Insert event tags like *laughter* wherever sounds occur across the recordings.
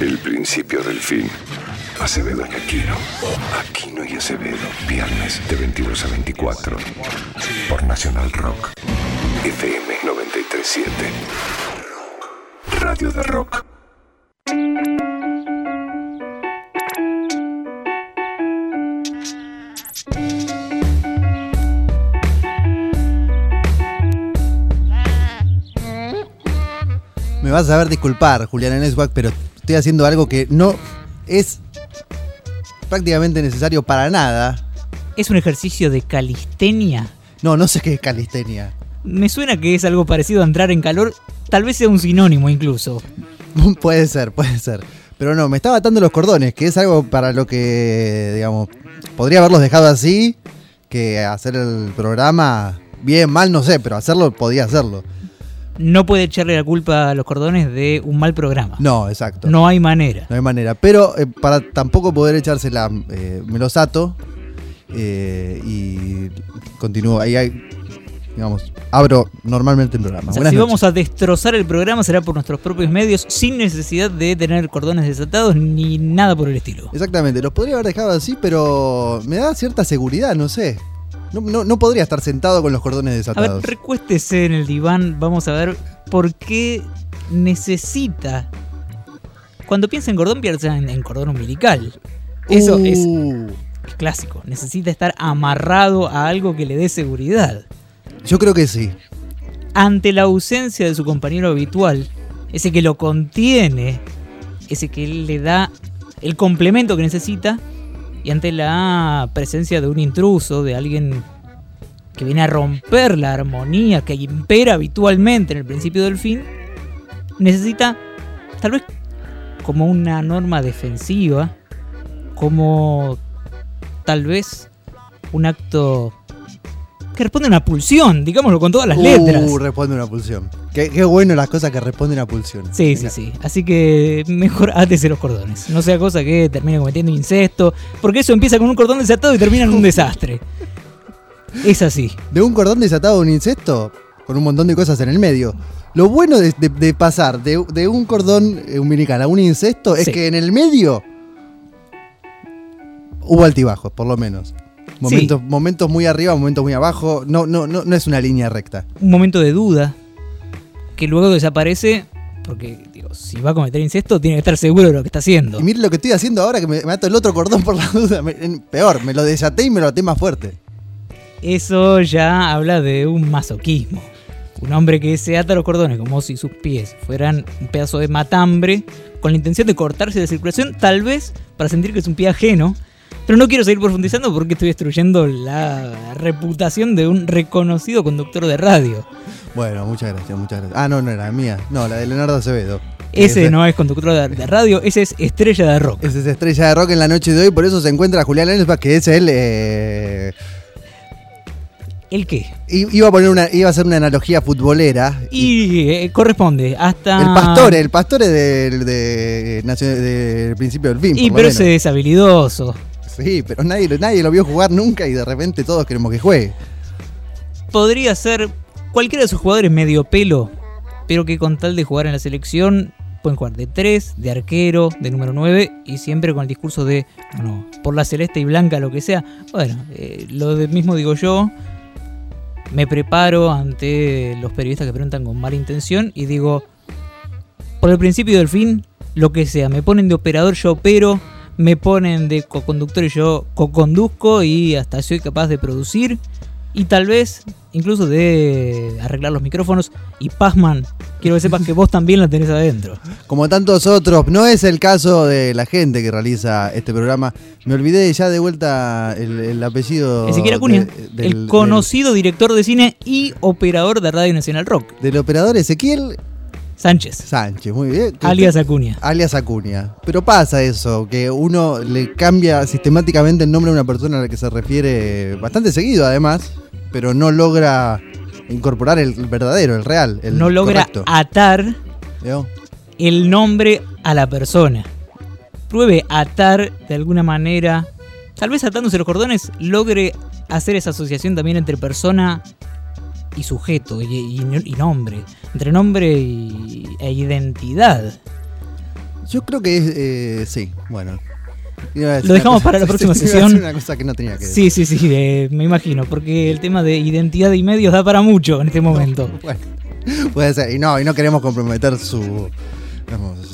El principio del fin. Acevedo y Aquino. Aquino y Acevedo. Viernes de 22 a 24. Por Nacional Rock. FM 937. Radio de Rock. Me vas a ver disculpar, Julián Neswag, pero estoy haciendo algo que no es prácticamente necesario para nada. ¿Es un ejercicio de calistenia? No, no sé qué es calistenia. Me suena que es algo parecido a entrar en calor, tal vez sea un sinónimo incluso. *laughs* puede ser, puede ser. Pero no, me estaba atando los cordones, que es algo para lo que, digamos, podría haberlos dejado así, que hacer el programa bien, mal, no sé, pero hacerlo podía hacerlo. No puede echarle la culpa a los cordones de un mal programa. No, exacto. No hay manera. No hay manera. Pero eh, para tampoco poder echársela, eh, me los ato eh, y continúo. Ahí hay, digamos, abro normalmente el programa. O sea, si noches. vamos a destrozar el programa será por nuestros propios medios, sin necesidad de tener cordones desatados ni nada por el estilo. Exactamente, los podría haber dejado así, pero me da cierta seguridad, no sé. No, no- no podría estar sentado con los cordones A ver, desatados. recuéstese en el diván, vamos a ver por qué necesita. Cuando piensa en cordón, piensa en, en cordón umbilical. Eso es Uh, clásico. Necesita estar amarrado a algo que le dé seguridad. Yo creo que sí. Ante la ausencia de su compañero habitual, ese que lo contiene, ese que le da el complemento que necesita, y ante la presencia de un intruso, de alguien que viene a romper la armonía que impera habitualmente en el principio del fin, necesita, tal vez como una norma defensiva, como tal vez un acto que responde a una pulsión, digámoslo con todas las letras. Uh, responde una pulsión. Qué, qué bueno las cosas que responden a pulsión. Sí, sí, sí. Así que mejor átese los cordones. No sea cosa que termine cometiendo incesto. Porque eso empieza con un cordón desatado y termina en un desastre. *laughs* Es así. De un cordón desatado a un insecto, con un montón de cosas en el medio. Lo bueno de, de- de pasar de, de un cordón umbilical a un incesto es Sí. que en el medio hubo altibajos, por lo menos. Momentos, momentos muy arriba, momentos muy abajo. No, no, no, no es una línea recta. Un momento de duda. Que luego desaparece. Porque, digo, si va a cometer incesto, tiene que estar seguro de lo que está haciendo. Y mire lo que estoy haciendo ahora, que me, me ato el otro cordón por la duda. Me- peor, me lo desaté y me lo até más fuerte. Eso ya habla de un masoquismo. Un hombre que se ata los cordones como si sus pies fueran un pedazo de matambre con la intención de cortarse de circulación, tal vez para sentir que es un pie ajeno. Pero no quiero seguir profundizando porque estoy destruyendo la reputación de un reconocido conductor de radio. Bueno, muchas gracias, muchas gracias. Ah, no, no era la mía. No, la de Leonardo Acevedo. Ese es- no es conductor de, de radio, ese es estrella de rock. Esa es estrella de rock en la noche de hoy, por eso se encuentra Julián Lensbach, que es él. eh, ¿El qué? iba a poner una, iba a hacer una analogía futbolera. Y eh, corresponde hasta... el pastore, el pastore del, de, principio del fin. Y pero ese es habilidoso. Sí, pero nadie, nadie lo vio jugar nunca y de repente todos queremos que juegue. podría ser cualquiera de sus jugadores medio pelo, pero que con tal de jugar en la selección pueden jugar de 3, de arquero, de número 9 y siempre con el discurso de, bueno, por la celeste y blanca, lo que sea. Bueno, eh, lo mismo digo yo, me preparo ante los periodistas que preguntan con mala intención y digo, por el principio del fin, lo que sea, me ponen de operador, yo opero, me ponen de co-conductor y yo co-conduzco y hasta soy capaz de producir y tal vez incluso de arreglar los micrófonos. Y Pazman, quiero que sepas que vos también la tenés adentro. Como tantos otros, no es el caso de la gente que realiza este programa. Me olvidé ya de vuelta el, el apellido. Ezequiel Acuña, de- del- el conocido director de cine y operador de Radio Nacional Rock, del operador Ezequiel Sánchez, Sánchez, muy bien. alias Acuña. alias Acuña. Pero pasa eso, que uno le cambia sistemáticamente el nombre a una persona a la que se refiere bastante seguido además, pero no logra incorporar el verdadero, el real, el No logra correcto. atar el nombre a la persona. Pruebe atar de alguna manera, tal vez atándose los cordones, logre hacer esa asociación también entre persona y sujeto y, y- y nombre, entre nombre y, e identidad. Yo creo que es, eh, sí, bueno. Lo dejamos cosa- para la *laughs* próxima sesión. decir una cosa que no tenía que decir. Sí, sí, sí, eh, me imagino, porque el tema de identidad y medios da para mucho en este momento. *laughs* Bueno, puede ser. Y no, y no queremos comprometer su,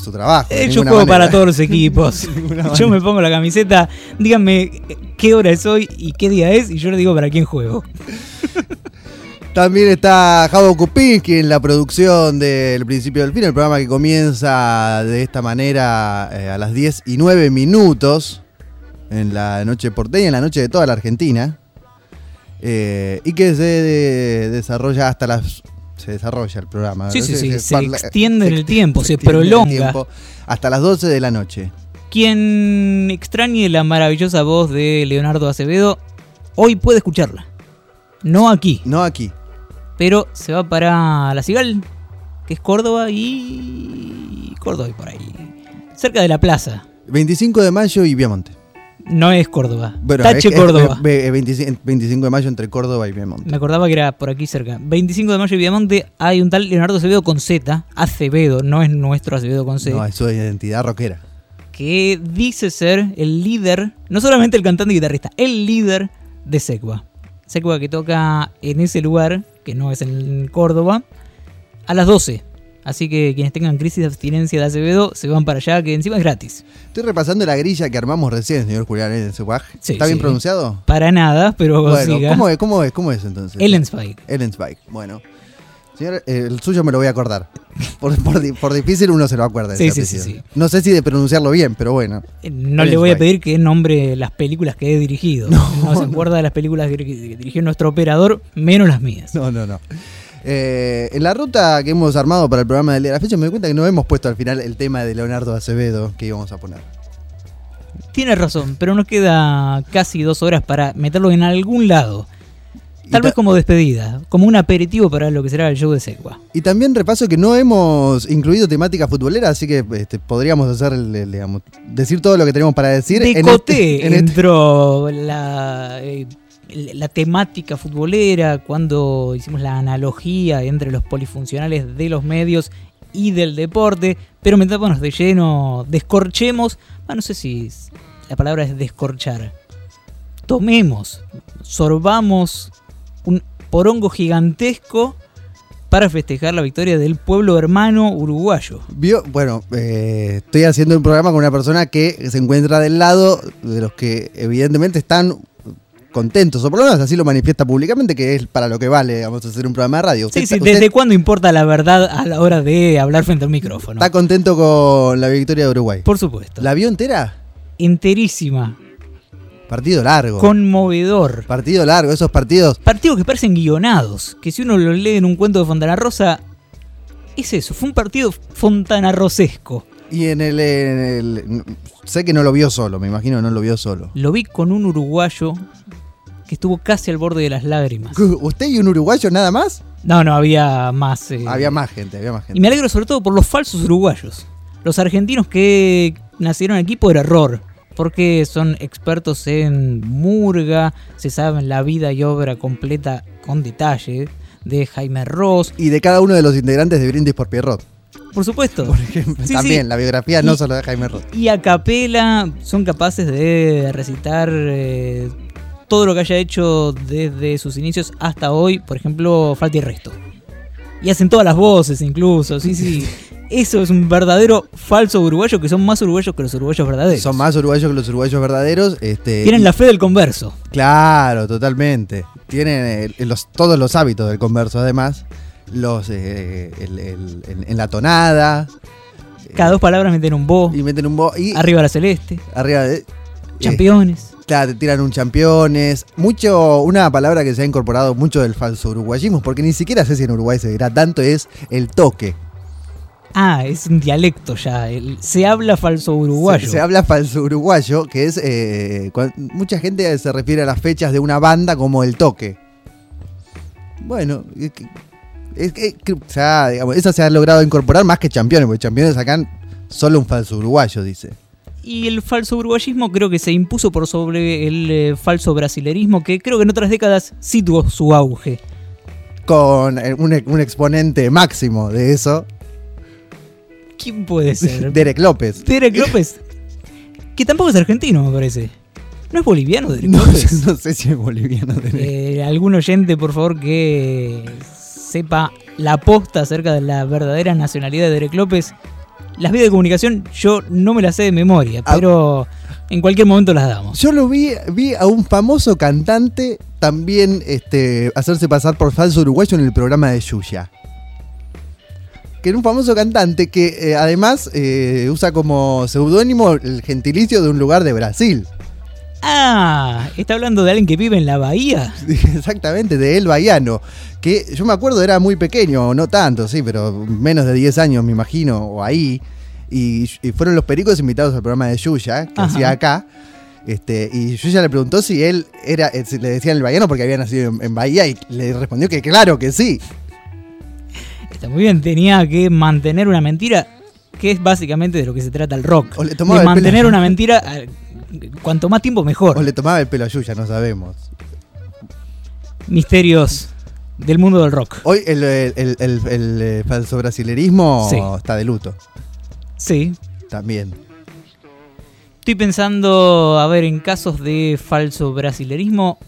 su trabajo. Eh, yo juego manera. para todos los equipos. *laughs* Yo me pongo la camiseta, díganme qué hora es hoy y qué día es, y yo le digo para quién juego. También está Javo Kupinski en la producción del Principio del Fin, el programa que comienza de esta manera eh, a las 10 y 9 minutos en la noche porteña, en la noche de toda la Argentina. eh, y que se de- desarrolla hasta las. Se desarrolla el programa. Sí, sí, sí, se parla- extiende en el tiempo, se prolonga. tiempo hasta las 12 de la noche. Quien extrañe la maravillosa voz de Leonardo Acevedo, hoy puede escucharla. No aquí, No aquí. Pero se va para La Cigal, que es Córdoba y. Córdoba y por ahí. Cerca de la plaza. 25 de mayo y Viamonte. No es Córdoba. Bueno, Tache es- es- Córdoba. ve- 25, 25 de mayo entre Córdoba y Viamonte. Me acordaba que era por aquí cerca. 25 de mayo y Viamonte hay un tal Leonardo Acevedo con Z. Acevedo, no es nuestro Acevedo con C. No, eso es identidad rockera. que dice ser el líder, no solamente el cantante y guitarrista, el líder de Secua. Secua que toca en ese lugar, que no es en Córdoba, a las 12. Así que quienes tengan crisis de abstinencia de Acevedo se van para allá, que encima es gratis. Estoy repasando la grilla que armamos recién, señor Julián Ellensweig. Sí, ¿Está bien pronunciado? Para nada, pero Bueno, siga. ¿cómo es, cómo, es, ¿cómo es entonces? Ellensweig. Ellensweig. Bueno. Señor, eh, el suyo me lo voy a acordar. *laughs* Por, por di- por difícil uno se lo acuerda. Sí, sí, sí. No sé si de pronunciarlo bien, pero bueno. Eh, No le voy a pedir que nombre las películas que he dirigido. No, se acuerda de las películas que dirigió nuestro operador, menos las mías. No, no, no. Eh, en la ruta que hemos armado para el programa del día de la fecha me doy cuenta que no hemos puesto al final el tema de Leonardo Acevedo que íbamos a poner. Tiene razón, pero nos queda casi dos horas para meterlo en algún lado. Tal ta- vez como despedida, como un aperitivo para lo que será el show de Secua. Y también repaso que no hemos incluido temática futbolera, así que este, podríamos hacer, digamos, decir todo lo que tenemos para decir. De en este- *laughs* en este- entró la, eh, la temática futbolera cuando hicimos la analogía entre los polifuncionales de los medios y del deporte, pero metámonos de lleno, descorchemos, ah, no sé si la palabra es descorchar, tomemos, sorbamos porongo gigantesco para festejar la victoria del pueblo hermano uruguayo. Vio, bueno, eh, estoy haciendo un programa con una persona que se encuentra del lado de los que evidentemente están contentos, o por lo menos así lo manifiesta públicamente, que es para lo que vale, vamos a hacer un programa de radio. Sí, ¿Usted, sí, ¿desde cuándo importa la verdad a la hora de hablar frente al micrófono? está contento con la victoria de Uruguay? Por supuesto. ¿La vio entera? Enterísima. Partido largo. Conmovedor. Partido largo, esos partidos. Partidos que parecen guionados. Que si uno lo lee en un cuento de Fontana Rosa, es eso. Fue un partido fontanarrosesco. Y en el, en el- Sé que no lo vio solo, me imagino que no lo vio solo. Lo vi con un uruguayo que estuvo casi al borde de las lágrimas. ¿Usted y un uruguayo nada más? No, no, había más. eh, Había más gente, había más Y gente. me alegro sobre todo por los falsos uruguayos. Los argentinos que nacieron aquí por error. Porque son expertos en murga, se saben la vida y obra completa con detalle de Jaime Ross. Y de cada uno de los integrantes de Brindis por Pierrot. Por supuesto. Por ejemplo, Sí, también, sí. la biografía no Y- solo de Jaime Roth. Y a capela son capaces de recitar eh, todo lo que haya hecho desde sus inicios hasta hoy, por ejemplo, Falta y Resto. Y hacen todas las voces incluso, sí, sí. *laughs* Eso es un verdadero falso uruguayo, que son más uruguayos que los uruguayos verdaderos. Son más uruguayos que los uruguayos verdaderos. Este, Tienen y- la fe del converso. Claro, totalmente. Tienen eh, los, todos los hábitos del converso, además. Los eh, el- el- en, en la tonada. Cada dos palabras meten un bo, Y meten un bo. Y arriba la celeste, arriba de. eh. Claro, te tiran un championes. Mucho, una palabra que se ha incorporado mucho del falso uruguayismo, porque ni siquiera sé si en Uruguay se dirá tanto, es el toque. Ah, es un dialecto ya. el- se habla falso uruguayo. Se, se habla falso uruguayo, que es. eh, mucha gente se refiere a las fechas de una banda como el toque. Bueno, es que, es que- que- o sea, digamos, eso se ha logrado incorporar más que championes, porque championes sacan solo un falso uruguayo, dice. Y el falso uruguayismo creo que se impuso por sobre el eh, falso brasilerismo, que creo que en otras décadas sí tuvo su auge. Con eh, un, un exponente máximo de eso. ¿Quién puede *laughs* ser? Derek López. Derek López. Que tampoco es argentino, me parece. ¿No es boliviano Derek No, López? *laughs* no sé si es boliviano. Derek. Eh, algún oyente, por favor, que sepa la posta acerca de la verdadera nacionalidad de Derek López. Las vías de comunicación yo no me las sé de memoria, Ah. pero en cualquier momento las damos. Yo lo vi, vi a un famoso cantante también este, hacerse pasar por falso uruguayo en el programa de Yuya. Que era un famoso cantante que eh, además eh, usa como seudónimo el gentilicio de un lugar de Brasil. Ah, está hablando de alguien que vive en la bahía. *laughs* Exactamente, de El Baiano. Que yo me acuerdo era muy pequeño, no tanto, sí, pero menos de 10 años me imagino, o ahí. Y, y fueron los pericos invitados al programa de Yuya, que Ajá. hacía acá. Este, y Yuya le preguntó si él era, eh, si le decían el baiano porque había nacido en, en Bahía y le respondió que claro que sí. Está muy bien, tenía que mantener una mentira, que es básicamente de lo que se trata el rock. O le tomaba de el pelo. mantener una mentira, eh, cuanto más tiempo mejor. O le tomaba el pelo a Yuya, no sabemos. Misterios del mundo del rock. Hoy el, el- el- el- el, eh, falso brasilerismo Sí. está de luto, Sí. también. Estoy pensando, a ver, en casos de falso brasilerismo,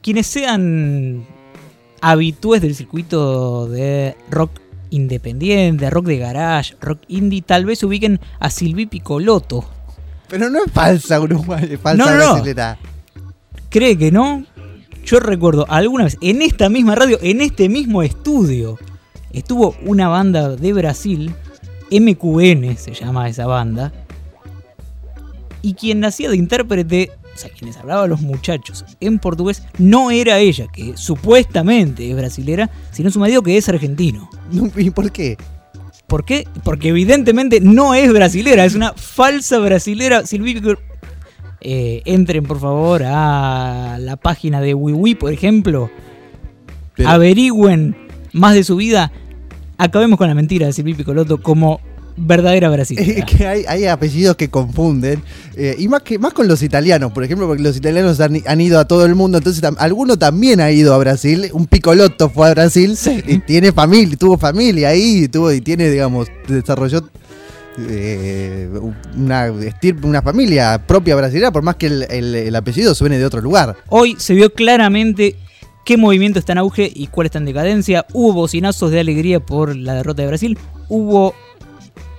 quienes sean habitués del circuito de rock independiente, rock de garage, rock indie, tal vez ubiquen a Silvi Picoloto. Pero no es falsa uruguaya, es falsa No, no, brasilera. ¿Cree que no? Yo recuerdo alguna vez en esta misma radio, en este mismo estudio, estuvo una banda de Brasil, MQN se llama esa banda, y quien hacía de intérprete, o sea, quienes hablaba a los muchachos en portugués, no era ella, que supuestamente es brasilera, sino su marido que es argentino. No, ¿Y por qué? ¿Por qué? Porque evidentemente no es brasilera, es una falsa brasilera. Silvi Pico- Eh, entren por favor a la página de WiWi, por ejemplo. Pero- Averigüen más de su vida. Acabemos con la mentira de Silvi Picoloto como verdadera Es brasilera. que hay, hay apellidos que confunden. eh, y más que más con los italianos, por ejemplo, porque los italianos han, han ido a todo el mundo, entonces tam- alguno también ha ido a Brasil. Un picolotto fue a Brasil Sí. y tiene familia, tuvo familia ahí, tuvo y tiene, digamos, desarrolló eh, una, una familia propia brasileña, por más que el, el- el apellido suene de otro lugar. Hoy se vio claramente qué movimiento está en auge y cuál está en decadencia. Hubo bocinazos de alegría por la derrota de Brasil. Hubo,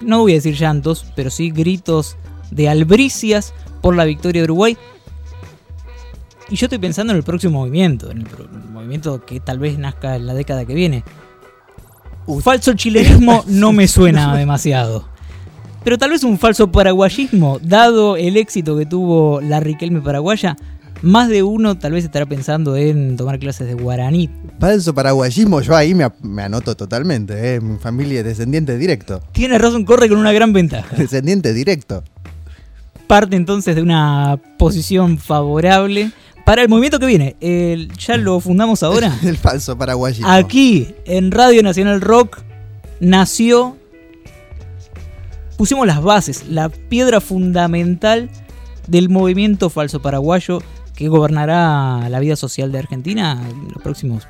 no voy a decir llantos, pero sí gritos de albricias por la victoria de Uruguay. Y yo estoy pensando en el próximo movimiento, en el, pro- el movimiento que tal vez nazca en la década que viene. Falso chilenismo *laughs* no me suena demasiado. Pero tal vez un falso paraguayismo, dado el éxito que tuvo la Riquelme paraguaya, más de uno tal vez estará pensando en tomar clases de guaraní. Falso paraguayismo, yo ahí me, anoto totalmente, eh, mi familia es descendiente directo. Tiene razón, corre con una gran ventaja. *laughs* Descendiente directo. Parte entonces de una posición favorable para el movimiento que viene. El- ya lo fundamos ahora. *laughs* El falso paraguayismo. Aquí, en Radio Nacional Rock, nació. Pusimos las bases, la piedra fundamental del movimiento falso paraguayo que gobernará la vida social de Argentina en los próximos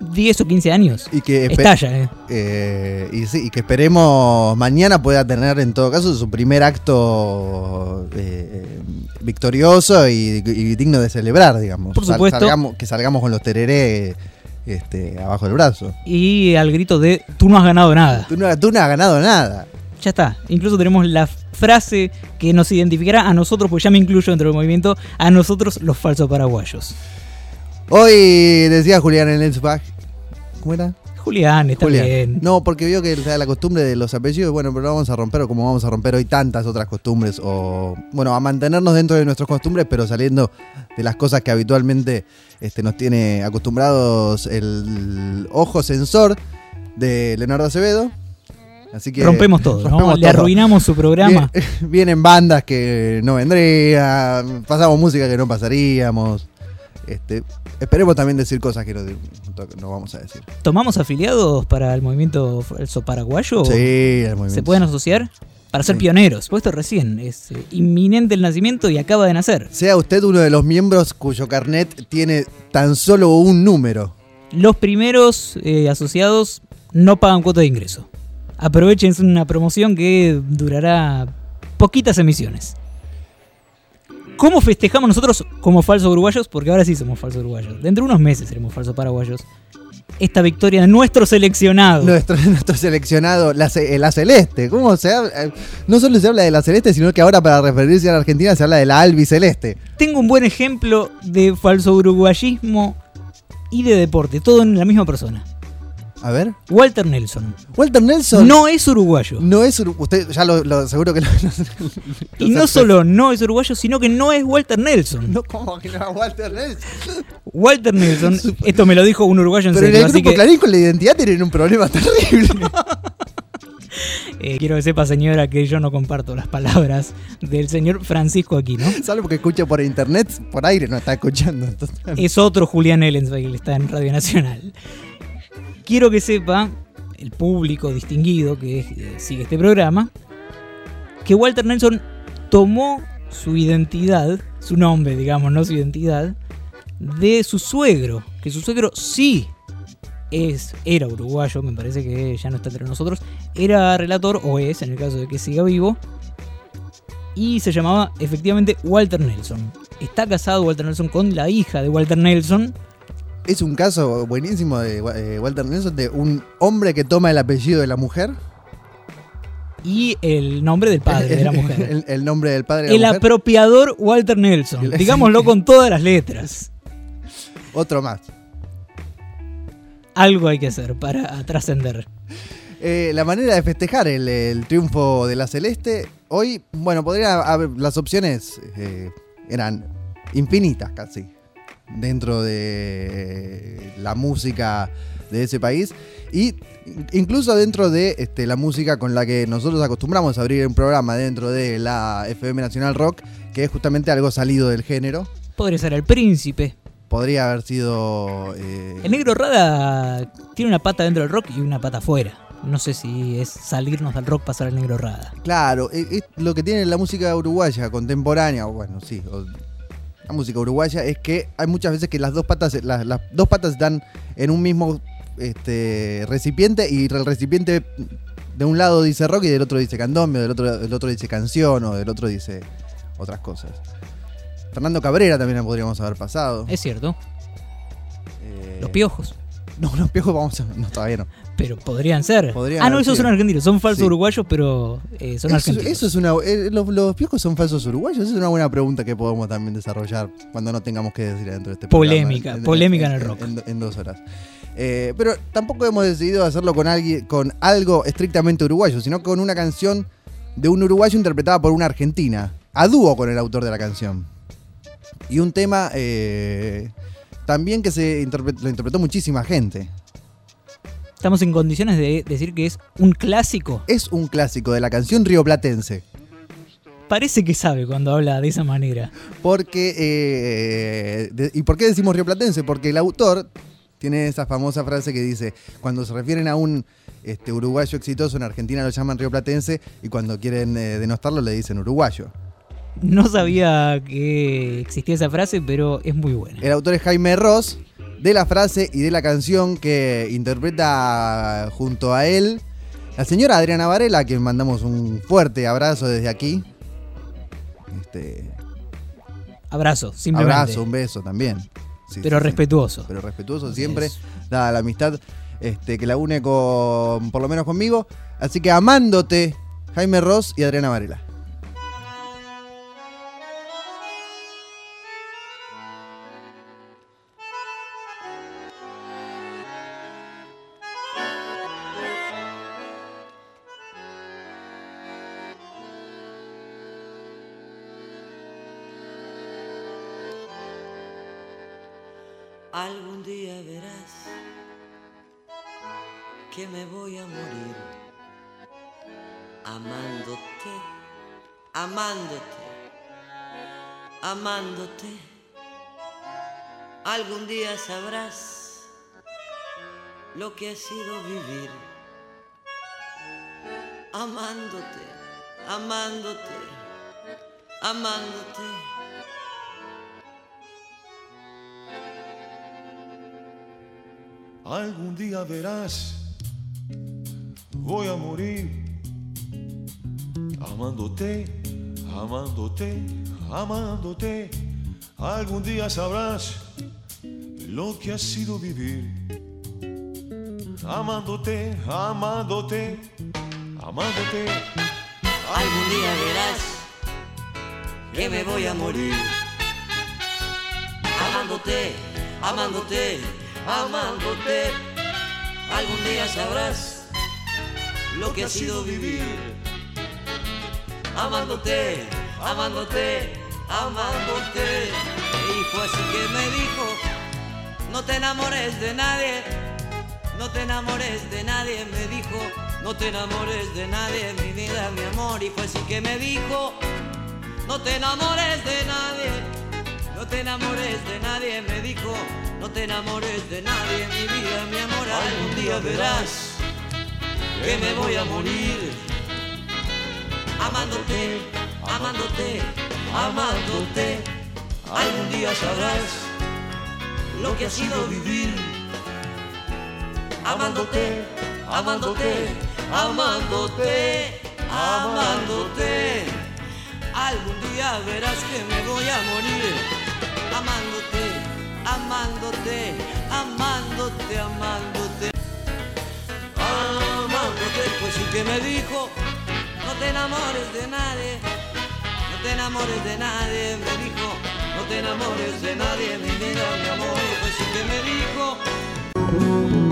10 o 15 años. Y que Estalla, ¿eh? Eh, y, sí, y que esperemos mañana pueda tener en todo caso su primer acto eh, victorioso y, y digno de celebrar, digamos. Por supuesto. salgamos- que salgamos con los tereré este, abajo del brazo. Y al grito de tú no has ganado nada. Tú no, tú no has ganado nada. Ya está. Incluso tenemos la frase que nos identificará a nosotros, pues ya me incluyo dentro del movimiento, a nosotros los falsos paraguayos. Hoy decía Julián en el Spag. ¿Cómo era? Julián, está Julián. bien. No, porque vio que la costumbre de los apellidos, bueno, pero lo vamos a romper, o como vamos a romper hoy tantas otras costumbres, o bueno, a mantenernos dentro de nuestras costumbres, pero saliendo de las cosas que habitualmente este, nos tiene acostumbrados el ojo sensor de Leonardo Acevedo. Así que rompemos todo, Le arruinamos su programa. *laughs* Vienen bandas que no vendrían, pasamos música que no pasaríamos. Este, esperemos también decir cosas que no, no vamos a decir. ¿Tomamos afiliados para el movimiento paraguayo? Sí, el movimiento. ¿Se pueden asociar? Para ser Sí. pioneros. Puesto recién. Es eh, inminente el nacimiento y acaba de nacer. Sea usted uno de los miembros cuyo carnet tiene tan solo un número. Los primeros eh, asociados no pagan cuota de ingreso. Aprovechen es una promoción que durará poquitas emisiones. ¿Cómo festejamos nosotros como falsos uruguayos? Porque ahora sí somos falsos uruguayos. Dentro de unos meses seremos falsos paraguayos. Esta victoria de nuestro seleccionado. Nuestro, *laughs* nuestro seleccionado, la, eh, la celeste. ¿Cómo se habla? Eh, No solo se habla de la celeste, sino que ahora para referirse a la Argentina se habla de la albiceleste. Tengo un buen ejemplo de falso uruguayismo y de deporte, todo en la misma persona. A ver. Walter Nelson. Walter Nelson. No es uruguayo. No es uru- usted ya lo, lo- seguro que lo, *laughs* Y no solo no es uruguayo, sino que no es Walter Nelson. no como que no era Walter Nelson. Walter Nelson, *laughs* esto me lo dijo un uruguayo en Pero en serio, el así grupo que Clarín con la identidad tienen un problema terrible. *laughs* eh, quiero que sepa señora que yo no comparto las palabras del señor Francisco Aquino. Salvo que escuche por internet, por aire no está escuchando. entonces- Es otro Julián Ellensweig, que está en Radio Nacional. Quiero que sepa, el público distinguido que eh, sigue este programa, que Walter Nelson tomó su identidad, su nombre, digamos, no su identidad, de su suegro, que su suegro sí es, era uruguayo, me parece que ya no está entre nosotros, era relator, o es, en el caso de que siga vivo, y se llamaba efectivamente Walter Nelson. Está casado Walter Nelson con la hija de Walter Nelson, Es un caso buenísimo de eh, Walter Nelson de un hombre que toma el apellido de la mujer. y el nombre del padre de la *laughs* mujer. El, el nombre del padre de El la mujer. apropiador Walter Nelson, El- *laughs* digámoslo con todas las letras. Otro más. Algo hay que hacer para trascender. Eh, la manera de festejar el, el triunfo de la Celeste, hoy, bueno, podría haber, las opciones eh, eran infinitas casi dentro de la música de ese país y incluso dentro de este, la música con la que nosotros acostumbramos a abrir un programa dentro de la FM Nacional Rock, que es justamente algo salido del género. Podría ser el príncipe. Podría haber sido... eh, El negro Rada tiene una pata dentro del rock y una pata afuera. No sé si es salirnos del rock pasar al negro Rada. Claro, es, es lo que tiene la música uruguaya contemporánea, o bueno, sí, o la música uruguaya es que hay muchas veces que las dos patas, las, las dos patas están en un mismo este, recipiente y el recipiente de un lado dice rock y del otro dice candombe, del otro, del otro dice canción o del otro dice otras cosas. Fernando Cabrera también la podríamos haber pasado. Es cierto. Eh, Los piojos. *laughs* No, los piojos vamos a... No, todavía no. Pero podrían ser. Podrían ah, no, esos sido. son argentinos. Son falsos Sí. uruguayos, pero eh, son Eso, argentinos. eso es una. eh, los, los piojos son falsos uruguayos. Esa es una buena pregunta que podemos también desarrollar cuando no tengamos que decir dentro de este Polémica, programa. polémica en el rock. En, dos horas. Eh, pero tampoco hemos decidido hacerlo con alguien, con algo estrictamente uruguayo, sino con una canción de un uruguayo interpretada por una argentina, a dúo con el autor de la canción. Y un tema también que se interpre- lo interpretó muchísima gente. Estamos en condiciones de decir que es un clásico. Es un clásico de la canción rioplatense. Parece que sabe cuando habla de esa manera. Porque, eh, de- ¿y por qué decimos rioplatense? Porque el autor tiene esa famosa frase que dice, cuando se refieren a un este, uruguayo exitoso en Argentina lo llaman rioplatense y cuando quieren eh, denostarlo le dicen uruguayo. No sabía que existía esa frase, pero es muy buena. El autor es Jaime Ross, de la frase y de la canción que interpreta junto a él la señora Adriana Varela, a quien mandamos un fuerte abrazo desde aquí. Este, Abrazo, simplemente. abrazo, un beso también. Sí, pero sí, sí. respetuoso. pero respetuoso siempre, dada la amistad este, que la une con, por lo menos conmigo. Así que amándote, Jaime Ross y Adriana Varela. Amándote, amándote. Algún día sabrás lo que ha sido vivir amándote, amándote, amándote. Algún día verás voy a morir amándote, amándote, amándote. Algún día sabrás lo que ha sido vivir amándote, amándote, amándote. Algún día verás que me voy a morir. Amándote, amándote, amándote. Algún día sabrás lo que ha sido vivir. Amándote, amándote, amándote. Y fue así que me dijo, no te enamores de nadie, no te enamores de nadie, me dijo, no te enamores de nadie, mi vida, mi amor. Y fue así que me dijo, no te enamores de nadie, no te enamores de nadie, me dijo, no te enamores de nadie, mi vida, mi amor. Algún día verás que me voy a morir amándote, amándote, amándote. Algún día sabrás lo que ha sido vivir amándote, amándote, amándote, amándote. Algún día verás que me voy a morir amándote, amándote, amándote, amándote. Amándote, pues sí que me dijo, te enamores de nadie, no te enamores de nadie, me dijo, no te enamores de nadie, mi vida, mi amor, pues sí que me dijo.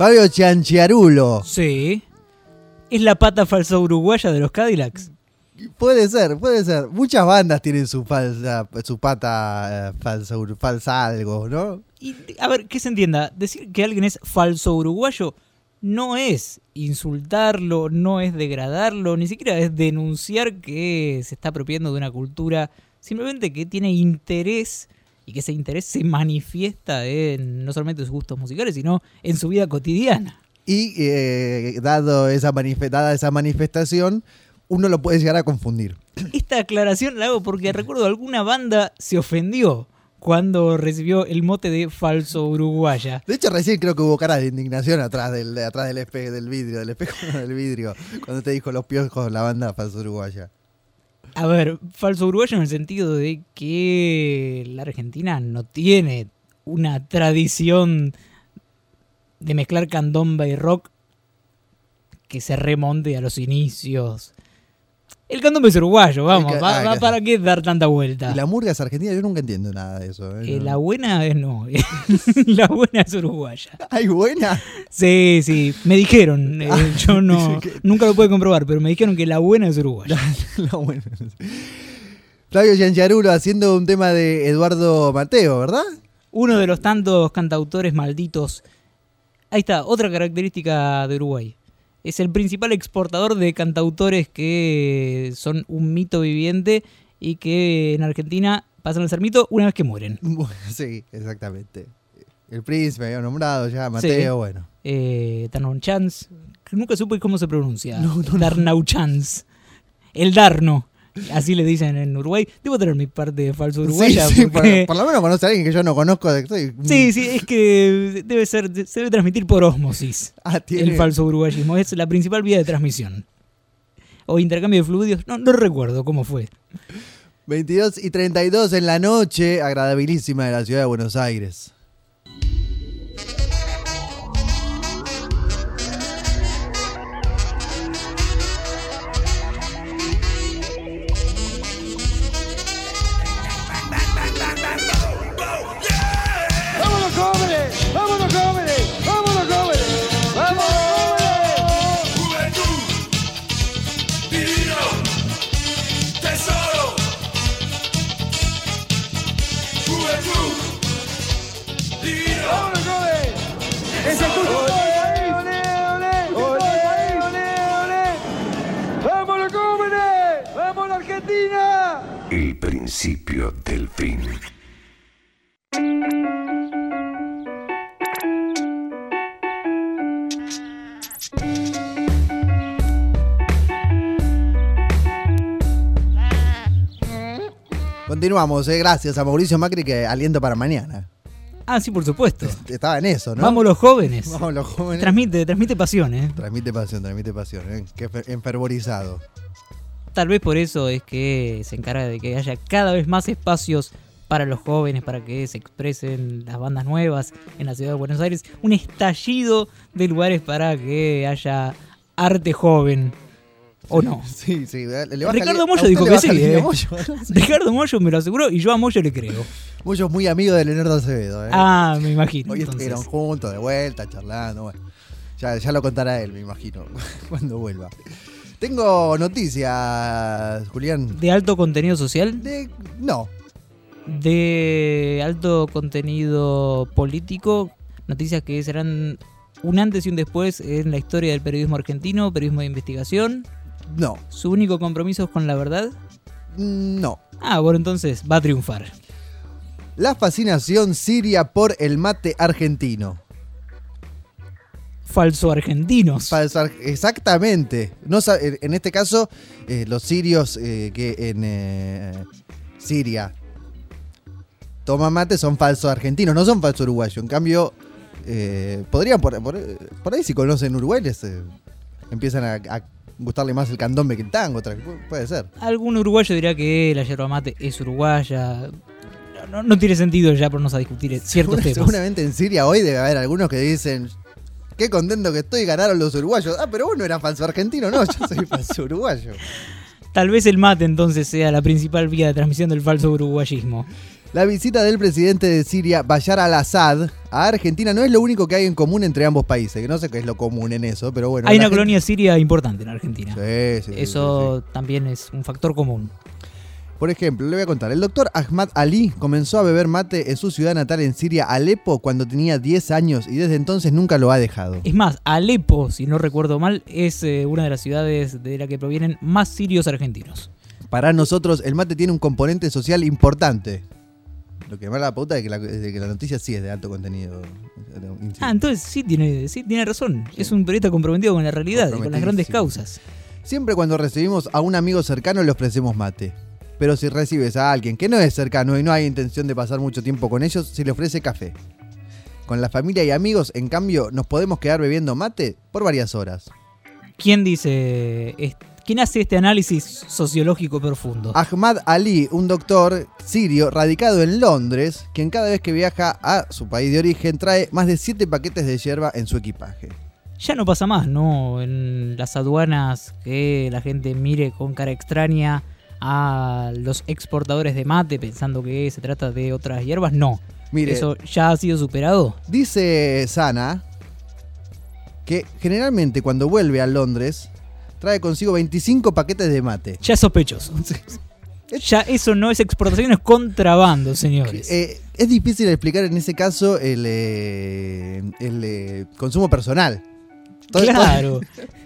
Fabio Chianchiarulo. Sí. Es la pata falsa uruguaya de los Cadillacs. Puede ser, puede ser. Muchas bandas tienen su falsa, su pata eh, falsa, falsa algo, ¿no? Y, a ver, que se entienda, decir que alguien es falso uruguayo no es insultarlo, no es degradarlo, ni siquiera es denunciar que se está apropiando de una cultura, simplemente que tiene interés y que ese interés se manifiesta en no solamente sus gustos musicales, sino en su vida cotidiana. Y eh, dado esa dada esa manifestación, uno lo puede llegar a confundir. *coughs* Esta aclaración la hago porque recuerdo alguna banda se ofendió cuando recibió el mote de falso uruguaya. De hecho, recién creo que hubo cara de indignación atrás del, de atrás del espejo del vidrio, del espejo *laughs* del vidrio, cuando te dijo los piojos la banda falsa uruguaya. A ver, falso uruguayo en el sentido de que la Argentina no tiene una tradición de mezclar candomba y rock que se remonte a los inicios. El candombe es uruguayo, vamos, El ca- va, ah, va- ¿para qué dar tanta vuelta? Y la murga es argentina, yo nunca entiendo nada de eso. ¿eh? Eh, la buena es no, *laughs* la buena es uruguaya. ¿Ay, buena? Sí, sí, me dijeron, eh, Ah, *laughs* yo no, que- nunca lo pude comprobar, pero me dijeron que la buena es uruguaya. *laughs* La buena. Flavio Giancharulo haciendo un tema de Eduardo Mateo, ¿verdad? Uno de los tantos cantautores malditos. Ahí está, otra característica de Uruguay. Es el principal exportador de cantautores que son un mito viviente y que en Argentina pasan a ser mito una vez que mueren. *laughs* Sí, exactamente. El príncipe había nombrado ya, Mateo, bueno. Eh, Chance, que nunca supe cómo se pronuncia. No, no. Darnauchans. El Darno. Así le dicen en Uruguay. Debo tener mi parte de falso uruguaya. Sí, sí, porque- por, por lo menos conoce a alguien que yo no conozco. de- soy- Sí, sí, es que debe ser, se debe transmitir por osmosis *laughs* Ah, tiene- el falso uruguayismo. Es la principal vía de transmisión. O intercambio de fluidos, no, no recuerdo cómo fue. 22 y 32 en la noche, agradabilísima de la ciudad de Buenos Aires. Principio del fin. Continuamos, eh, gracias a Mauricio Macri que aliento para mañana. Ah, sí, por supuesto. Estaba en eso, ¿no? Vamos los jóvenes. Vamos los jóvenes. Transmite, transmite pasión, ¿eh? Transmite pasión, transmite pasión, eh, que fer- enfervorizado. Tal vez por eso es que se encarga de que haya cada vez más espacios para los jóvenes, para que se expresen las bandas nuevas en la ciudad de Buenos Aires. Un estallido de lugares para que haya arte joven. ¿O no? Sí, sí. le- baja Ricardo usted dijo que sí, eh. Sí. Ricardo Mollo me lo aseguró y yo a Mollo le creo. Mollo es muy amigo de Leonardo Acevedo. eh. Ah, me imagino. Hoy entonces. estuvieron juntos, de vuelta, charlando. Bueno, ya, ya lo contará él, me imagino, *laughs* cuando vuelva. Tengo noticias, Julián. ¿De alto contenido social? De, no, de alto contenido político, noticias que serán un antes y un después en la historia del periodismo argentino, periodismo de investigación. no, Su único compromiso es con la verdad. no. Ah, bueno, entonces va a triunfar. La fascinación siria por el mate argentino. Falso argentinos. Falso exactamente. No, en este caso, eh, los sirios eh, que en eh, Siria toman mate son falsos argentinos, no son falsos uruguayos. En cambio, podrían, por, por- por ahí si conocen Uruguay, les empiezan a, a gustarle más el candombe que el tango. puede ser. Algún uruguayo dirá que la yerba mate es uruguaya. No, no- no tiene sentido ya ponernos a discutir ciertos Segura- temas. Seguramente en Siria hoy debe haber algunos que dicen. Qué contento que estoy, ganaron los uruguayos. Ah, pero vos no eras falso argentino, no, yo soy falso uruguayo. Tal vez el mate entonces sea la principal vía de transmisión del falso uruguayismo. La visita del presidente de Siria, Bashar al-Assad, a Argentina no es lo único que hay en común entre ambos países, que no sé qué es lo común en eso, pero bueno. Hay una gente- colonia siria importante en Argentina. Sí, sí, sí, Eso sí, también es un factor común. Por ejemplo, le voy a contar, el doctor Ahmad Ali comenzó a beber mate en su ciudad natal en Siria, Alepo, cuando tenía 10 años y desde entonces nunca lo ha dejado. Es más, Alepo, si no recuerdo mal, es eh, una de las ciudades de la que provienen más sirios argentinos. Para nosotros, el mate tiene un componente social importante. Lo que me da la pauta es que la, de que la noticia sí es de alto contenido. Ah, entonces sí tiene, sí tiene razón. Es un periodista comprometido con la realidad y con las grandes causas. Siempre cuando recibimos a un amigo cercano le ofrecemos mate. Pero si recibes a alguien que no es cercano y no hay intención de pasar mucho tiempo con ellos, se le ofrece café. Con la familia y amigos, en cambio, nos podemos quedar bebiendo mate por varias horas. ¿Quién dice, quién hace este análisis sociológico profundo? Ahmad Ali, un doctor sirio radicado en Londres, quien cada vez que viaja a su país de origen trae más de 7 paquetes de hierba en su equipaje. Ya no pasa más, ¿no? En las aduanas que la gente mire con cara extraña a los exportadores de mate pensando que se trata de otras hierbas, no. Mire, Eso ya ha sido superado. Dice Sana que generalmente cuando vuelve a Londres trae consigo 25 paquetes de mate. Ya es sospechoso. *laughs* Ya eso no es exportación, es contrabando, señores. Eh, es difícil explicar en ese caso el, eh, el, eh, consumo personal. Todo- claro. *laughs* *laughs*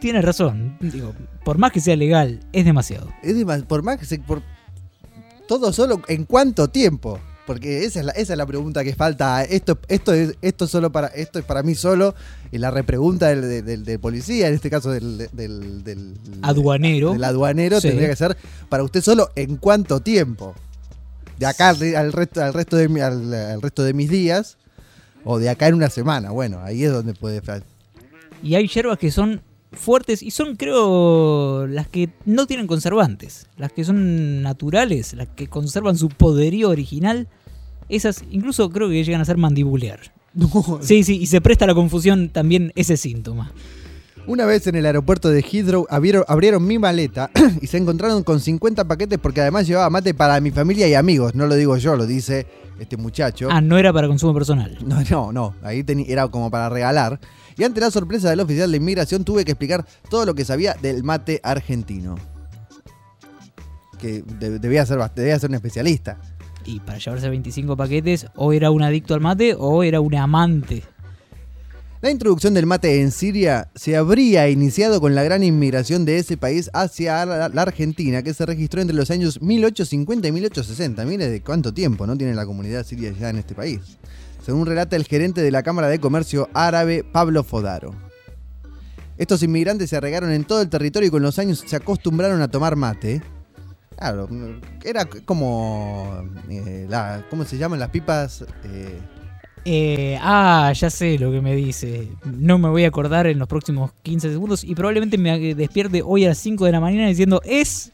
tiene razón. Digo, por más que sea legal, es demasiado. Es demas- por más que se. Por, todo solo, ¿en cuánto tiempo? Porque esa es la, esa es la pregunta que falta. Esto, esto, es, esto, solo para, esto es para mí solo. Y la repregunta del, del- del- del policía, en este caso del, del, Aduanero. del aduanero, Sí. tendría que ser para usted solo en cuánto tiempo. De acá al, al resto, al, resto de, al, al resto de mis días. O de acá en una semana. Bueno, ahí es donde puede. Y hay hierbas que son fuertes y son, creo, las que no tienen conservantes. Las que son naturales, las que conservan su poderío original. Esas incluso creo que llegan a ser mandibulear. *laughs* Sí, sí, y se presta a la confusión también ese síntoma. Una vez en el aeropuerto de Heathrow abrieron, abrieron mi maleta *clears throat* y se encontraron con 50 paquetes porque además llevaba mate para mi familia y amigos. No lo digo yo, lo dice este muchacho. Ah, no era para consumo personal. No, no, no. Ahí era como para regalar. Y ante la sorpresa del oficial de inmigración tuve que explicar todo lo que sabía del mate argentino. Que de- debía, ser, debía ser un especialista. Y para llevarse 25 paquetes, o era un adicto al mate o era un amante. La introducción del mate en Siria se habría iniciado con la gran inmigración de ese país hacia la, la Argentina, que se registró entre los años 1850 y 1860. Mire de cuánto tiempo no tiene la comunidad siria ya en este país. Según relata el gerente de la Cámara de Comercio árabe, Pablo Fodaro. Estos inmigrantes se arraigaron en todo el territorio y con los años se acostumbraron a tomar mate. Claro, era como... eh, la- ¿Cómo se llaman las pipas? Eh, Eh, ah, ya sé lo que me dice. No me voy a acordar en los próximos 15 segundos y probablemente me despierte hoy a las 5 de la mañana diciendo es...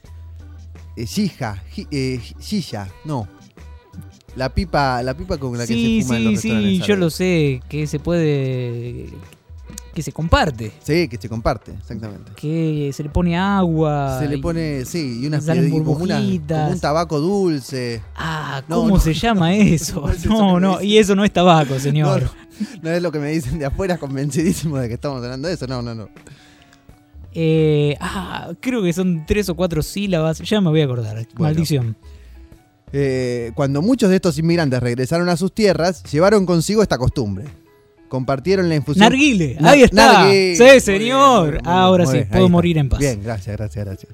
eh, Shisha, eh, shisha, no. La pipa, la pipa con la que sí, se fuma en sí, los sí, restaurantes yo lo sé, que se puede... que se comparte, Sí, que se comparte, exactamente. que se le pone agua. se le y- pone, sí, y unas piedri- como, una- como un tabaco dulce. Ah, ¿cómo no, se llama *laughs* eso? no eso No, y eso no es tabaco, *laughs* señor. No es lo que me dicen de afuera, convencidísimo de que estamos hablando de eso. No, no, no. Eh, ah, creo que son tres o cuatro sílabas, ya me voy a acordar. Maldición. Eh, cuando muchos de estos inmigrantes regresaron a sus tierras, llevaron consigo esta costumbre. Compartieron la infusión. Narguile, Na- ahí está. narguile. Sí, señor. bien, Ahora bien, sí, bien, puedo morir en paz. Bien, gracias, gracias, gracias.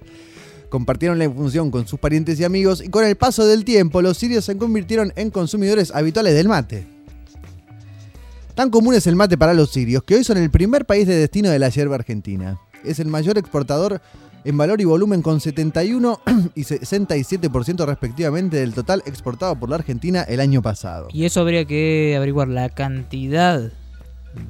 Compartieron la infusión con sus parientes y amigos y con el paso del tiempo los sirios se convirtieron en consumidores habituales del mate. Tan común es el mate para los sirios que hoy son el primer país de destino de la yerba argentina. Es el mayor exportador en valor y volumen con 71 y 67% *clears throat* respectivamente del total exportado por la Argentina el año pasado. Y eso habría que averiguar la cantidad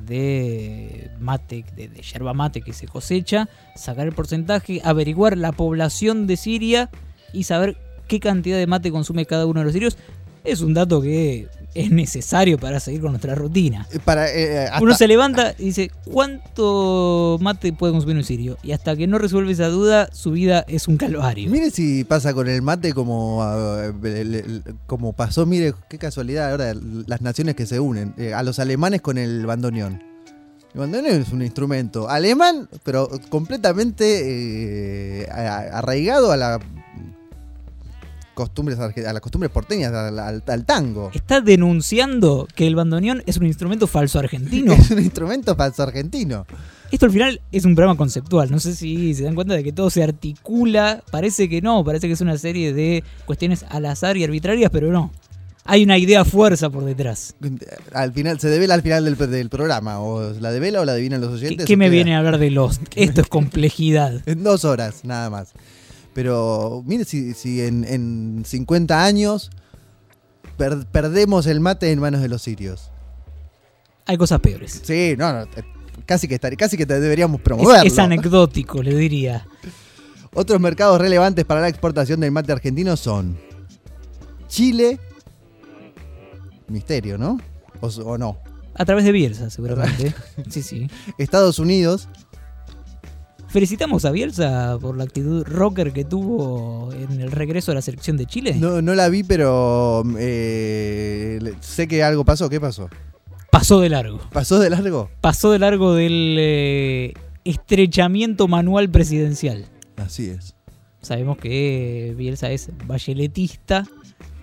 de mate, de, de yerba mate que se cosecha, sacar el porcentaje, averiguar la población de Siria y saber qué cantidad de mate consume cada uno de los sirios. Es un dato que es necesario para seguir con nuestra rutina. Eh, Para, eh, hasta- Uno se levanta y dice, ¿cuánto mate puede consumir un sirio? Y hasta que no resuelve esa duda, su vida es un calvario. Mire si pasa con el mate como, ah, como pasó, mire, qué casualidad ahora las naciones que se unen. eh, a los alemanes con el bandoneón. El bandoneón es un instrumento alemán, pero completamente eh, arraigado a la costumbres a las costumbres porteñas, al, al- al tango. Está denunciando que el bandoneón es un instrumento falso argentino. Es un instrumento falso argentino. Esto al final es un programa conceptual. No sé si se dan cuenta de que todo se articula. Parece que no, parece que es una serie de cuestiones al azar y arbitrarias, pero no. Hay una idea fuerza por detrás. Al final, se devela al final del, del programa. O la devela o la adivinan los ¿Qué, oyentes. qué o me queda- viene a hablar de Lost? Esto es complejidad. *laughs* En dos horas, nada más. Pero mire si, si en, en 50 años per- perdemos el mate en manos de los sirios. Hay cosas peores. Sí, no, no, eh, casi que, estar- casi que deberíamos promoverlo. es anecdótico, le diría. Otros mercados relevantes para la exportación del mate argentino son Chile, misterio, ¿no? O, o no. A través de Bielsa, seguramente. *laughs* Sí, sí. Estados Unidos, Felicitamos a Bielsa por la actitud rocker que tuvo en el regreso a la selección de Chile. no, no la vi, pero eh, sé que algo pasó. ¿Qué pasó? Pasó de largo. ¿Pasó de largo? Pasó de largo del eh, estrechamiento manual presidencial. Así es. Sabemos que Bielsa es valleletista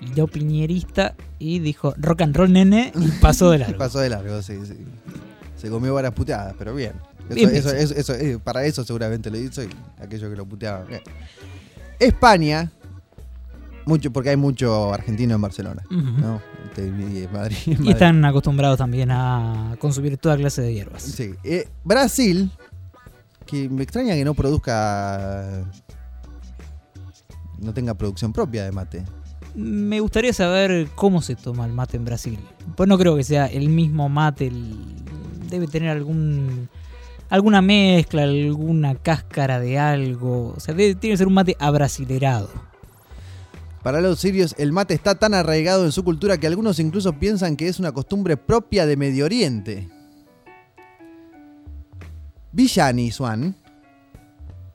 y no piñerista y dijo rock and roll nene y pasó de largo. *laughs* Pasó de largo, sí, sí. Se comió varias puteadas, pero bien. Eso, eso- eso- eso, eh, para eso seguramente lo hizo y aquello que lo puteaban. Bien. España, mucho, porque hay mucho argentino en Barcelona. ¿no? Este, Madrid, Y están acostumbrados también a consumir toda clase de hierbas. Sí. Eh, Brasil, que me extraña que no produzca. No tenga producción propia de mate. Me gustaría saber cómo se toma el mate en Brasil. Pues no creo que sea el mismo mate. el- Debe tener algún alguna mezcla, alguna cáscara de algo. O sea, debe- tiene que ser un mate abrasilerado. Para los sirios, el mate está tan arraigado en su cultura que algunos incluso piensan que es una costumbre propia de Medio Oriente. Villani Swan,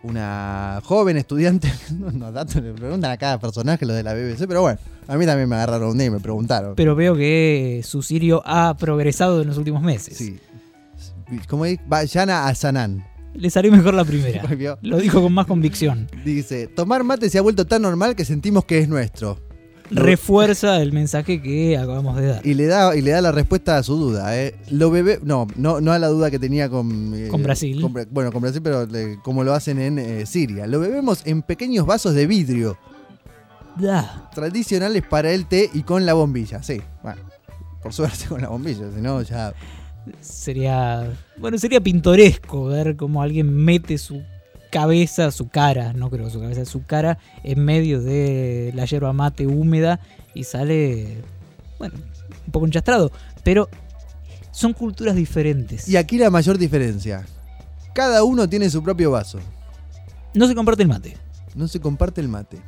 una joven estudiante, *laughs* unos datos le preguntan a cada personaje lo de la BBC, pero bueno, a mí también me agarraron un día y me preguntaron. Pero veo que su sirio ha progresado en los últimos meses. Sí. ¿Cómo es? Vallana Asanan. Le salió mejor la primera. *laughs* Lo dijo con más convicción. Dice, tomar mate se ha vuelto tan normal que sentimos que es nuestro. Refuerza el mensaje que acabamos de dar. Y le da, y le da la respuesta a su duda. ¿eh? Lo bebe, no, no, no a la duda que tenía con, eh, Con Brasil. con bueno, con Brasil, pero como lo hacen en eh, Siria. Lo bebemos en pequeños vasos de vidrio, Da. tradicionales para el té y con la bombilla. Sí, bueno, por suerte *laughs* con la bombilla, si no ya. Sería. Bueno, sería pintoresco ver cómo alguien mete su cabeza, su cara, no creo su cabeza, su cara en medio de la yerba mate húmeda y sale. Bueno, un poco enchastrado. Pero son culturas diferentes. Y aquí la mayor diferencia. Cada uno tiene su propio vaso. No se comparte el mate. No se comparte el mate.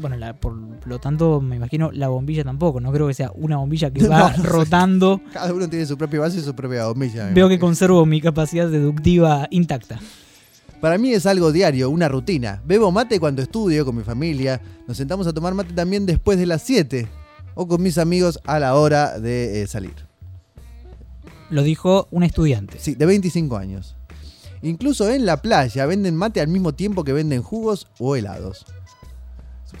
Bueno, la- por lo tanto, me imagino la bombilla tampoco. No creo que sea una bombilla que *laughs* va no rotando. Cada uno tiene su propio vaso y su propia bombilla. Veo que conservo mi capacidad deductiva intacta. Para mí es algo diario, una rutina. Bebo mate cuando estudio con mi familia. Nos sentamos a tomar mate también después de las 7. O con mis amigos a la hora de eh, salir. Lo dijo un estudiante. Sí, de 25 años. Incluso en la playa venden mate al mismo tiempo que venden jugos o helados.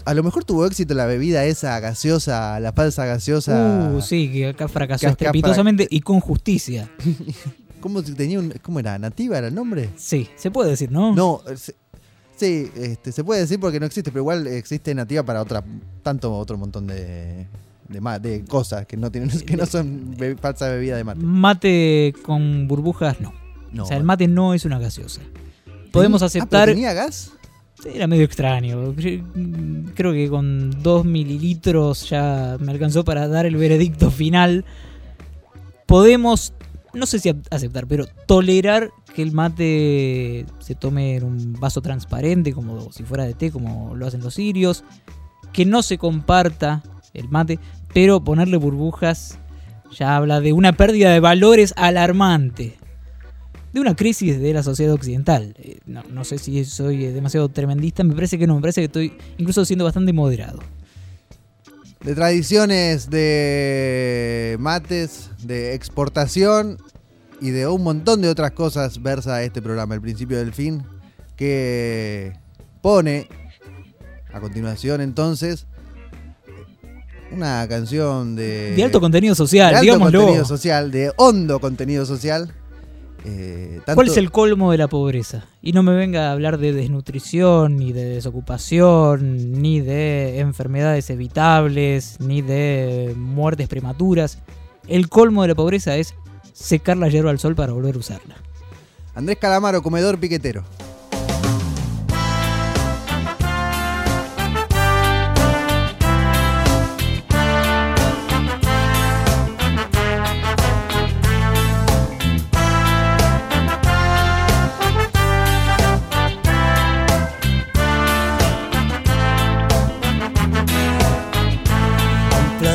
A lo mejor tuvo éxito la bebida esa gaseosa, la falsa gaseosa. Uh, sí, que acá estrepitosamente y con justicia. *laughs* ¿Cómo tenía un, ¿Cómo era? ¿Nativa era el nombre? Sí, se puede decir, ¿no? No, eh, se- sí, este, se puede decir porque no existe, pero igual existe nativa para otra, tanto otro montón de, de, de cosas que no tienen, que no son be- falsa bebida de mate. Mate con burbujas, no. No, o sea, el mate no es una gaseosa. Podemos Ah, aceptar. ¿pero ¿Tenía gas? Era medio extraño. Cre- Creo que con 2 mililitros ya me alcanzó para dar el veredicto final. Podemos, no sé si aceptar, pero tolerar que el mate se tome en un vaso transparente, como si fuera de té, como lo hacen los sirios. Que no se comparta el mate, pero ponerle burbujas ya habla de una pérdida de valores alarmante de una crisis de la sociedad occidental. Eh, No, no sé si soy eh, demasiado tremendista, me parece que no, me parece que estoy incluso siendo bastante moderado. De tradiciones de mates, de exportación y de un montón de otras cosas versa este programa, El Principio del Fin, que pone a continuación entonces una canción de... de alto contenido social, de alto digámoslo. contenido social, de hondo contenido social. Eh, ¿Cuál es el colmo de la pobreza? Y no me venga a hablar de desnutrición, ni de desocupación, ni de enfermedades evitables, ni de muertes prematuras. El colmo de la pobreza es secar la hierba al sol para volver a usarla. Andrés Calamaro, comedor piquetero.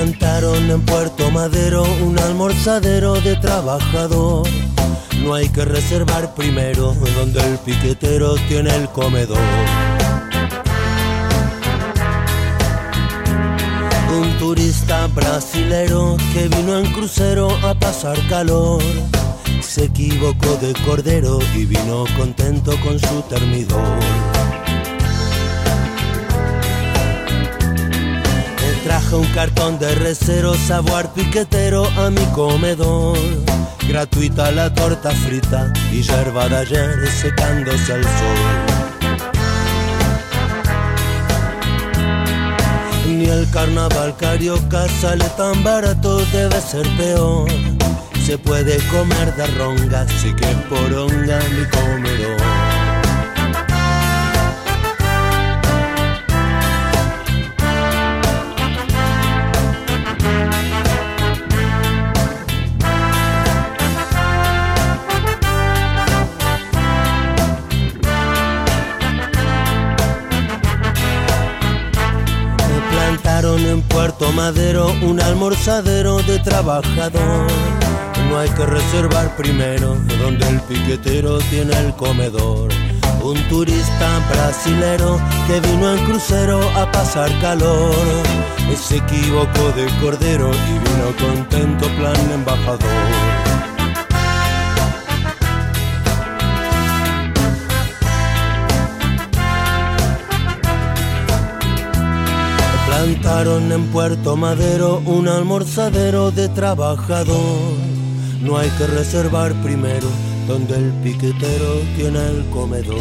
Plantaron en Puerto Madero un almorzadero de trabajador. No hay que reservar primero donde el piquetero tiene el comedor. Un turista brasilero que vino en crucero a pasar calor. Se equivocó de cordero y vino contento con su termidor. Un cartón de recero, saboar piquetero a mi comedor. Gratuita la torta frita y yerba de ayer secándose al sol. Ni el carnaval carioca sale tan barato, debe ser peor. Se puede comer de ronga, sí que poronga mi comedor. Puerto Madero un almorzadero de trabajador. No hay que reservar primero donde el piquetero tiene el comedor. Un turista brasilero que vino en crucero a pasar calor. Se equivocó de cordero y vino contento plan embajador. Plantaron en Puerto Madero un almorzadero de trabajador. No hay que reservar primero donde el piquetero tiene el comedor.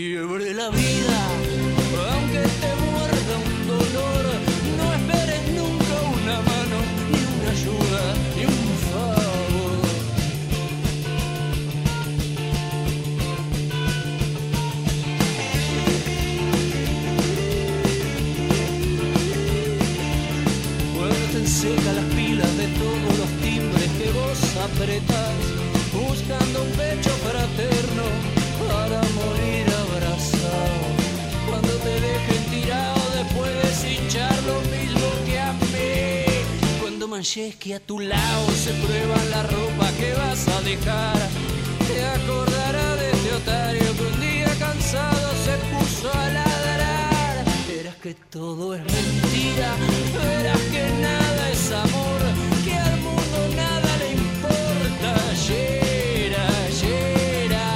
Quiebre la vida, aunque te muerda un dolor, no esperes nunca una mano, ni una ayuda, ni un favor. Cuando te enseca las pilas de todos los timbres que vos apretás, manches que a tu lado se prueba la ropa que vas a dejar, te acordará de este otario que un día cansado se puso a ladrar. Verás que todo es mentira, verás que nada es amor, que al mundo nada le importa. Llera, llera,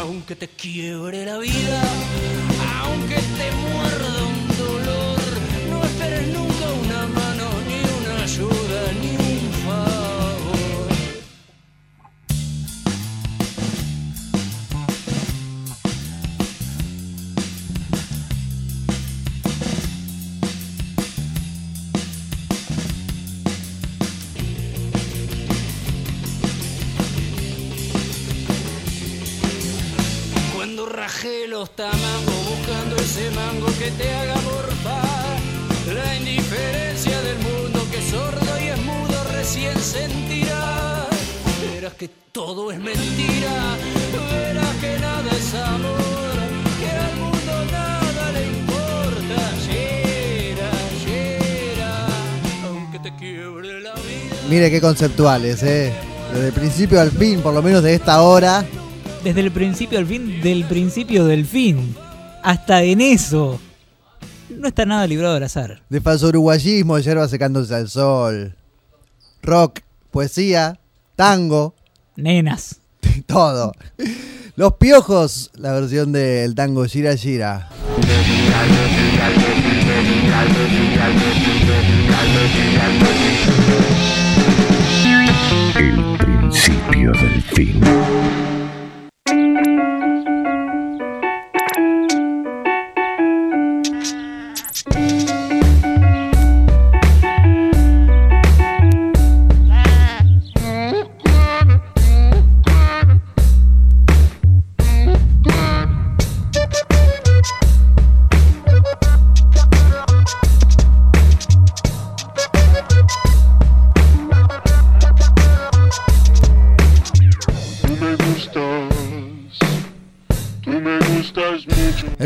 aunque te quiebre la vida, aunque te muerda que te haga morfar la indiferencia del mundo que sordo y es mudo recién sentirá. Verás que todo es mentira, verás que nada es amor, que al mundo nada le importa. Llera, llera, aunque te quiebre la vida. Mire qué conceptuales, eh. Desde el principio al fin, por lo menos de esta hora. Desde el principio al fin, del principio del fin hasta en eso. No está nada librado del azar. De falso uruguayismo, hierba secándose al sol. Rock, poesía, tango, Nenas. *laughs* todo. Los piojos, la versión del tango Gira Gira. El principio del fin.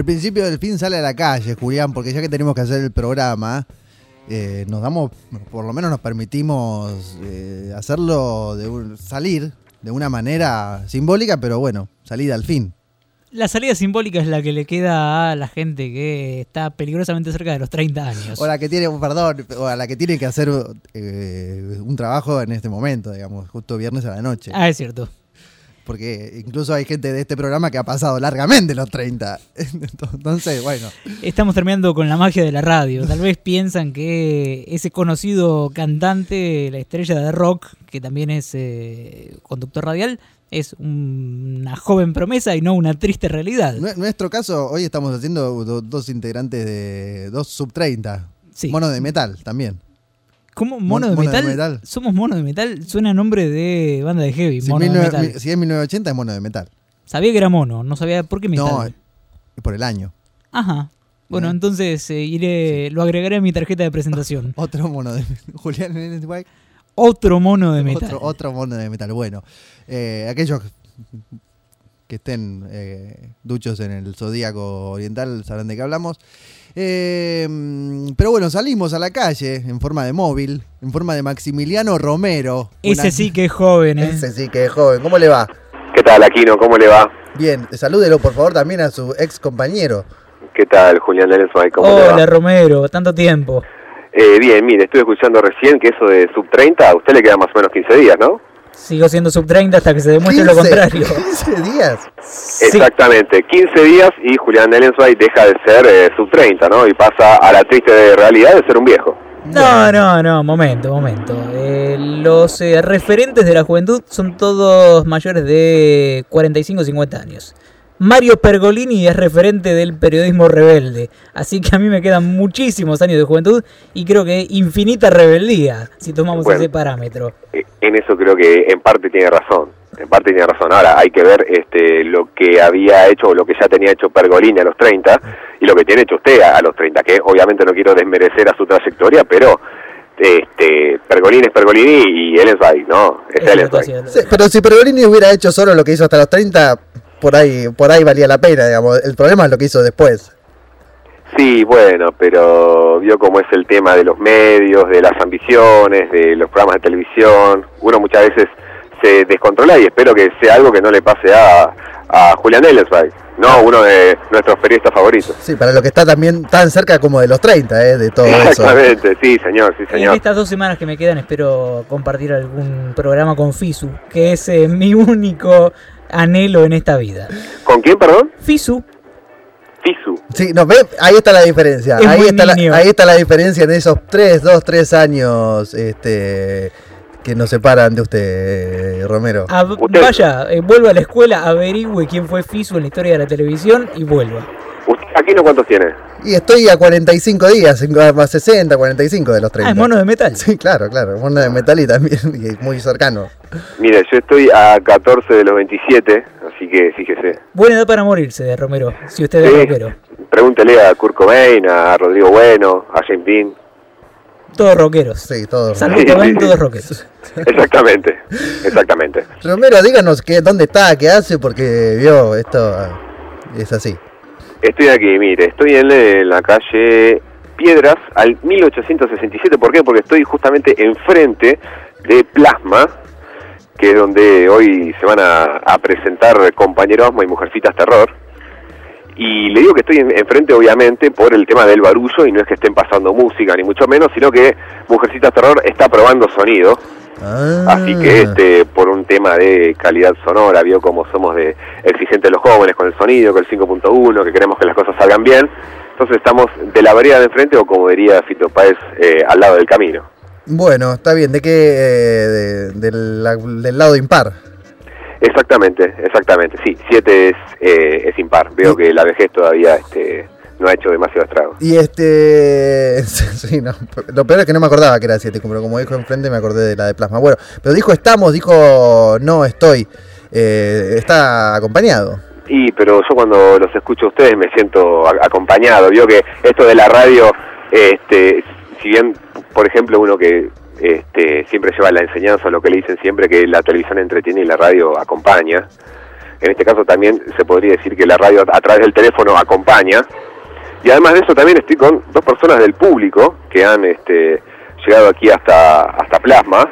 Principio del fin sale a la calle, Julián, porque ya que tenemos que hacer el programa, eh, nos damos, por lo menos nos permitimos eh, hacerlo, de un- salir de una manera simbólica, pero bueno, salida al fin. La salida simbólica es la que le queda a la gente que está peligrosamente cerca de los 30 años. O la que tiene, perdón, o a la que tiene que hacer eh, un trabajo en este momento, digamos, justo viernes a la noche. Ah, es cierto. Porque incluso hay gente de este programa que ha pasado largamente los 30. *laughs* Entonces, bueno. Estamos terminando con la magia de la radio. Tal vez piensan que ese conocido cantante, la estrella de rock, que también es eh, conductor radial, es un- una joven promesa y no una triste realidad. En nuestro caso, hoy estamos haciendo do- dos integrantes de dos sub 30. Sí. Mono de metal también. ¿Cómo? ¿Mono, de, Mono de metal? metal. ¿Somos mono de metal? Suena nombre de banda de heavy. Si, mono de 19 metal. mi- si es 1980 es mono de metal. Sabía que era mono, no sabía por qué metal. No, por el año. Ajá. Bueno, Bien. entonces eh, iré, lo agregaré a mi tarjeta de presentación. Otro mono de Julián Nenetwag, Otro mono de metal. *laughs* Otro, otro mono de metal. Bueno, eh, aquellos que estén eh, duchos en el zodíaco oriental sabrán de qué hablamos. Eh, pero bueno, salimos a la calle en forma de móvil, en forma de Maximiliano Romero. Ese Una- sí que es joven, ¿eh? Ese sí que es joven. ¿Cómo le va? ¿Qué tal, Aquino? ¿Cómo le va? Bien, salúdelo por favor también a su ex compañero. ¿Qué tal, Julián Delensway? ¿Cómo le Hola va? Romero, tanto tiempo. Eh, bien, mire, estuve escuchando recién que eso de sub 30, a usted le quedan más o menos 15 días, ¿no? Sigo siendo sub 30 hasta que se demuestre lo contrario. 15 días. Sí. Exactamente, 15 días y Julián Delensway deja de ser eh, sub 30, ¿no? Y pasa a la triste realidad de ser un viejo. No, no, no, momento, momento. Eh, los eh, referentes de la juventud son todos mayores de 45 o 50 años. Mario Pergolini es referente del periodismo rebelde, así que a mí me quedan muchísimos años de juventud y creo que infinita rebeldía, si tomamos Bueno. ese parámetro. Eh, En eso creo que en parte tiene razón. En parte tiene razón. Ahora hay que ver este, lo que había hecho o lo que ya tenía hecho Pergolini a los 30 y lo que tiene hecho usted a, a los 30, que obviamente no quiero desmerecer a su trayectoria, pero este, Pergolini es Pergolini y él es ahí, ¿no? Es Es él es. Sí, pero si Pergolini hubiera hecho solo lo que hizo hasta los 30, por ahí, por ahí valía la pena, digamos. El problema es lo que hizo después. Sí, bueno, pero vio cómo es el tema de los medios, de las ambiciones, de los programas de televisión. Uno muchas veces se descontrola y espero que sea algo que no le pase a, a Julián Ellensweig, no uno de nuestros periodistas favoritos. Sí, para lo que está también tan cerca como de los 30, ¿eh? De todo eso. Exactamente, sí, señor, sí, En señor. estas dos semanas que me quedan espero compartir algún programa con Fisu, que es eh, mi único anhelo en esta vida. ¿Con quién, perdón? Fisu, Fisu. Sí, no, ve, ahí está la diferencia. Es Ahí muy está la, niño. ahí está la diferencia en esos 3, 2, 3 años este, que nos separan de usted, Romero. a- Usted- vaya, eh, vuelva a la escuela, averigüe quién fue Fisu en la historia de la televisión y vuelva. ¿Usted aquí no cuántos tiene? Y estoy a 45 días, a 60, 45 de los 30. Ah, es mono de metal. Sí, claro, claro. Mono de metal y también *laughs* y muy cercano. Mire, yo estoy a 14 de los 27, así que fíjese. Buena edad para morirse de Romero, si usted es Sí. rockero. Pregúntele a Kurt Cobain, a Rodrigo Bueno, a James Dean. Todos rockeros. Sí, todo. Salvo Sí, Cobain, sí. todos rockeros. *laughs* Exactamente, exactamente. Romero, díganos qué, dónde está, qué hace, porque vio, esto es así. Estoy aquí, mire, estoy en, la calle Piedras al 1867. ¿Por qué? Porque estoy justamente enfrente, de Plasma, que es donde hoy se van a, presentar Compañero Asma y Mujercitas Terror. Y le digo que estoy en- enfrente, obviamente, por el tema del barullo, y no es que estén pasando música, ni mucho menos, sino que Mujercitas Terror está probando sonido. Ah. Así que este por un tema de calidad sonora, vio como somos de exigentes los jóvenes con el sonido, con el 5.1, que queremos que las cosas salgan bien. Entonces estamos de la vereda de enfrente o como diría Fito Páez, eh, al lado del camino. Bueno, está bien. ¿De qué? eh, de- del, la- del lado impar. Exactamente, exactamente. Sí, 7 es, eh, es impar. Veo que la vejez todavía este, no ha hecho demasiado estrago. Y este. *laughs* Sí, no. Lo peor es que no me acordaba que era 7, pero como dijo enfrente me acordé de la de plasma. Bueno, pero dijo estamos, dijo no estoy. Eh, está acompañado. Y pero yo cuando los escucho a ustedes me siento acompañado. Vio que esto de la radio, este, si bien, por ejemplo, uno que este, siempre lleva la enseñanza, lo que le dicen siempre que la televisión entretiene y la radio acompaña. En este caso también se podría decir que la radio a través del teléfono acompaña. Y además de eso también estoy con dos personas del público que han este, llegado aquí hasta, hasta Plasma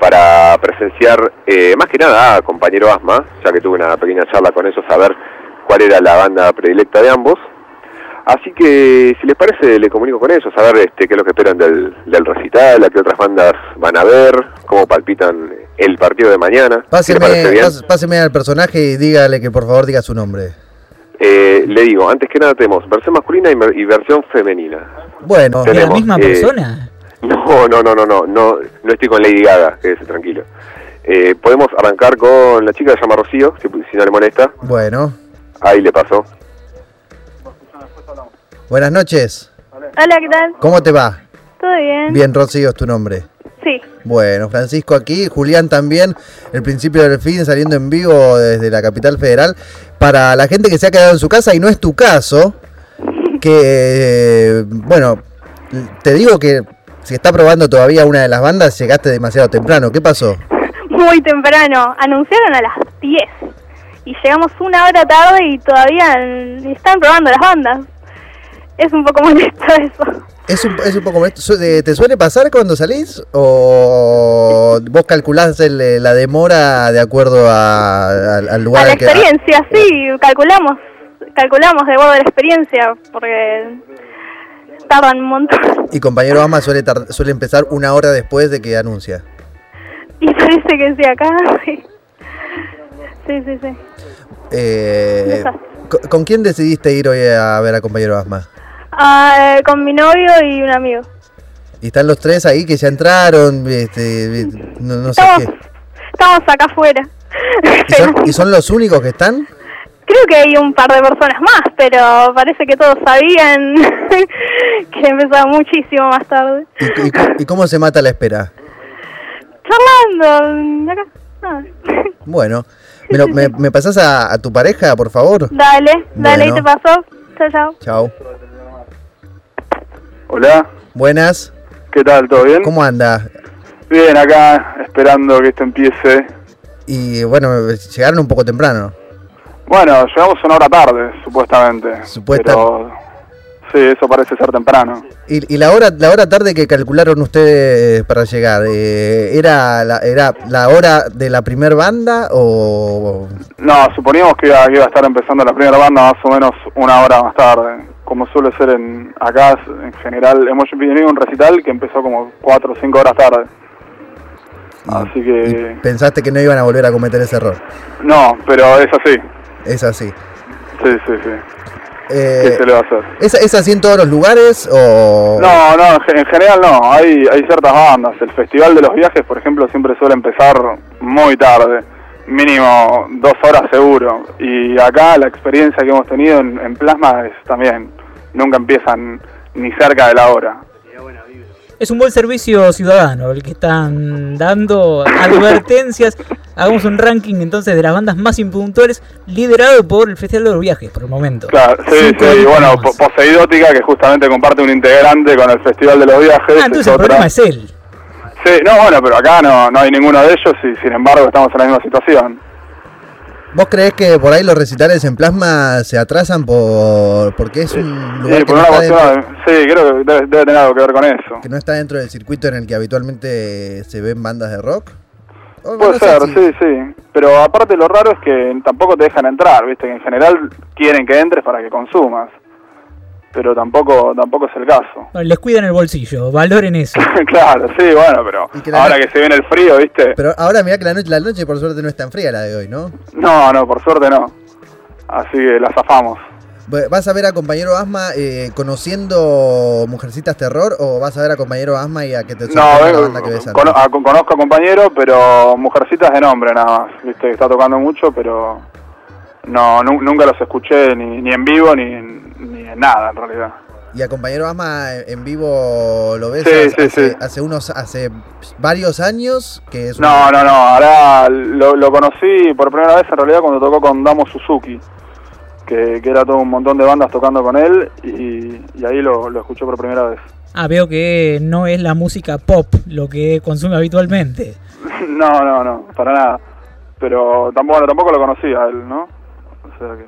para presenciar eh, más que nada a compañero Asma, ya que tuve una pequeña charla con ellos a ver cuál era la banda predilecta de ambos. Así que, si les parece, le comunico con ellos, a ver este, qué es lo que esperan del, del recital, a qué otras bandas van a ver, cómo palpitan el partido de mañana. ¿Qué le parece Páseme, páseme al personaje y dígale que por favor diga su nombre. Eh, le digo, antes que nada tenemos versión masculina y, versión femenina. Bueno, ¿De la misma eh, persona? *laughs* No, no, no, no, no, no, no estoy con Lady Gaga, quédese tranquilo. Eh, podemos arrancar con la chica que se llama Rocío, si, si no le molesta. bueno. Ahí le pasó. Buenas noches. Hola, ¿qué tal? ¿Cómo te va? ¿Todo bien? Bien, Rocío es tu nombre. Sí. Bueno, Francisco aquí, Julián también, el principio del fin saliendo en vivo desde la capital federal. Para la gente que se ha quedado en su casa y no es tu caso, que, bueno, te digo que si está probando todavía una de las bandas, llegaste demasiado temprano. ¿Qué pasó? Muy temprano. Anunciaron a las 10. Y llegamos una hora tarde y todavía están probando las bandas. Es un poco molesto *laughs* eso. ¿Es un, es un poco molesto. Eh, ¿Te suele pasar cuando salís? ¿O vos calculás el, eh, la demora de acuerdo a- al- al lugar A la que- experiencia, sí, calculamos. Calculamos de acuerdo a la experiencia, porque tardan un montón. Y compañero Ama suele, suele empezar una hora después de que anuncia. Y parece que sí, acá. Sí, sí, sí. sí. Eh, Desastre. ¿con, con quién decidiste ir hoy a ver a compañero Asma? Ah, eh, con mi novio y un amigo. Y están los tres ahí que ya entraron, este, no, no sé Estamos, qué. estamos acá afuera. ¿Y son, *laughs* y son los únicos que están? Creo que hay un par de personas más, pero parece que todos sabían *laughs* que empezaba muchísimo más tarde. ¿Y, y co- y cómo se mata la espera? Charlando, acá. Ah. *laughs* Bueno, ¿me, lo- me, me pasás a, a tu pareja, por favor? Dale, dale, Bueno. ¿y te pasó? Chao, chao. Chao. Hola, Buenas, ¿qué tal? ¿Todo bien? ¿cómo anda? Bien, acá esperando que esto empiece. Y bueno, llegaron un poco temprano. Bueno, llegamos una hora tarde, supuestamente. Supuesta- Pero sí, eso parece ser temprano. ¿Y, y la hora la hora tarde que calcularon ustedes para llegar? eh, ¿era, la, ¿Era la hora de la primer banda o...? No, suponíamos que iba, que iba a estar empezando la primera banda más o menos una hora más tarde. Como suele ser en acá, en general, hemos venido a un recital que empezó como cuatro o cinco horas tarde. Así que... ¿Pensaste que no iban a volver a cometer ese error? No, pero es así. Es así. Sí, sí, sí. Eh, ¿Qué se le va a hacer? ¿es, ¿Es así en todos los lugares o...? No, no, en ge- en general no. Hay, hay ciertas bandas. El Festival de los Viajes, por ejemplo, siempre suele empezar muy tarde. Mínimo dos horas seguro. Y acá la experiencia que hemos tenido en, en Plasma es también, nunca empiezan ni cerca de la hora. Es un buen servicio ciudadano el que están dando advertencias. *laughs* Hagamos un ranking entonces de las bandas más impuntuales, liderado por el Festival de los Viajes por el momento. Claro, sí, Cinco sí, bueno. Po- Poseidótica, que justamente comparte un integrante con el Festival de los Viajes. Ah, entonces es el otra. problema es él. Sí, no, bueno, pero acá no, no hay ninguno de ellos y sin embargo estamos en la misma situación. ¿Vos creés que por ahí los recitales en plasma se atrasan por porque es un lugar Sí, que no, está dentro, sí, creo que debe, debe tener algo que ver con eso. que no está dentro del circuito en el que habitualmente se ven bandas de rock? Puede no ser, sí, sí. Pero aparte lo raro es que tampoco te dejan entrar, viste, que en general quieren que entres para que consumas. Pero tampoco tampoco es el caso. Bueno, Les cuidan el bolsillo, valoren eso. *laughs* claro, sí, bueno, pero que ahora que se viene el frío, viste. Pero ahora mirá que la noche, la noche por suerte no es tan fría la de hoy, ¿no? No, no, por suerte no. Así que la zafamos. ¿Vas a ver a compañero Asma eh, conociendo Mujercitas Terror o vas a ver a compañero Asma y a que te No, la vengo- banda que ves cono- a- conozco a compañero, pero Mujercitas de nombre nada más. Viste que está tocando mucho, pero no nu- nunca los escuché ni, ni en vivo ni, ni en nada en realidad. ¿Y a compañero Asma en vivo lo ves Sí, hace, sí, hace- sí. hace unos hace varios años que es No, no, no. Ahora lo, lo conocí por primera vez en realidad cuando tocó con Damo Suzuki, que, que era todo un montón de bandas tocando con él y, y ahí lo, lo escuché por primera vez. Ah, veo que no es la música pop lo que consume habitualmente. *laughs* no, no, no, para nada. Pero tampoco, bueno, tampoco lo conocía a él, ¿no? O sea que...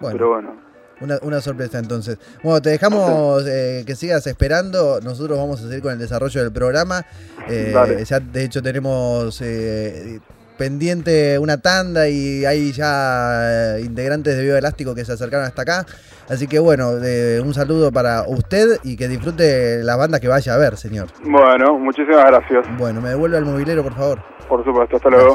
Bueno. Pero bueno. Una, una sorpresa entonces. Bueno, te dejamos eh, que sigas esperando. Nosotros vamos a seguir con el desarrollo del programa. Eh, ya de hecho tenemos eh, pendiente una tanda y hay ya eh, integrantes de Viva Elástico que se acercaron hasta acá. Así que bueno, eh, un saludo para usted y que disfrute la banda que vaya a ver, señor. Bueno, muchísimas gracias. Bueno, me devuelve al movilero, por favor. Por supuesto, hasta luego.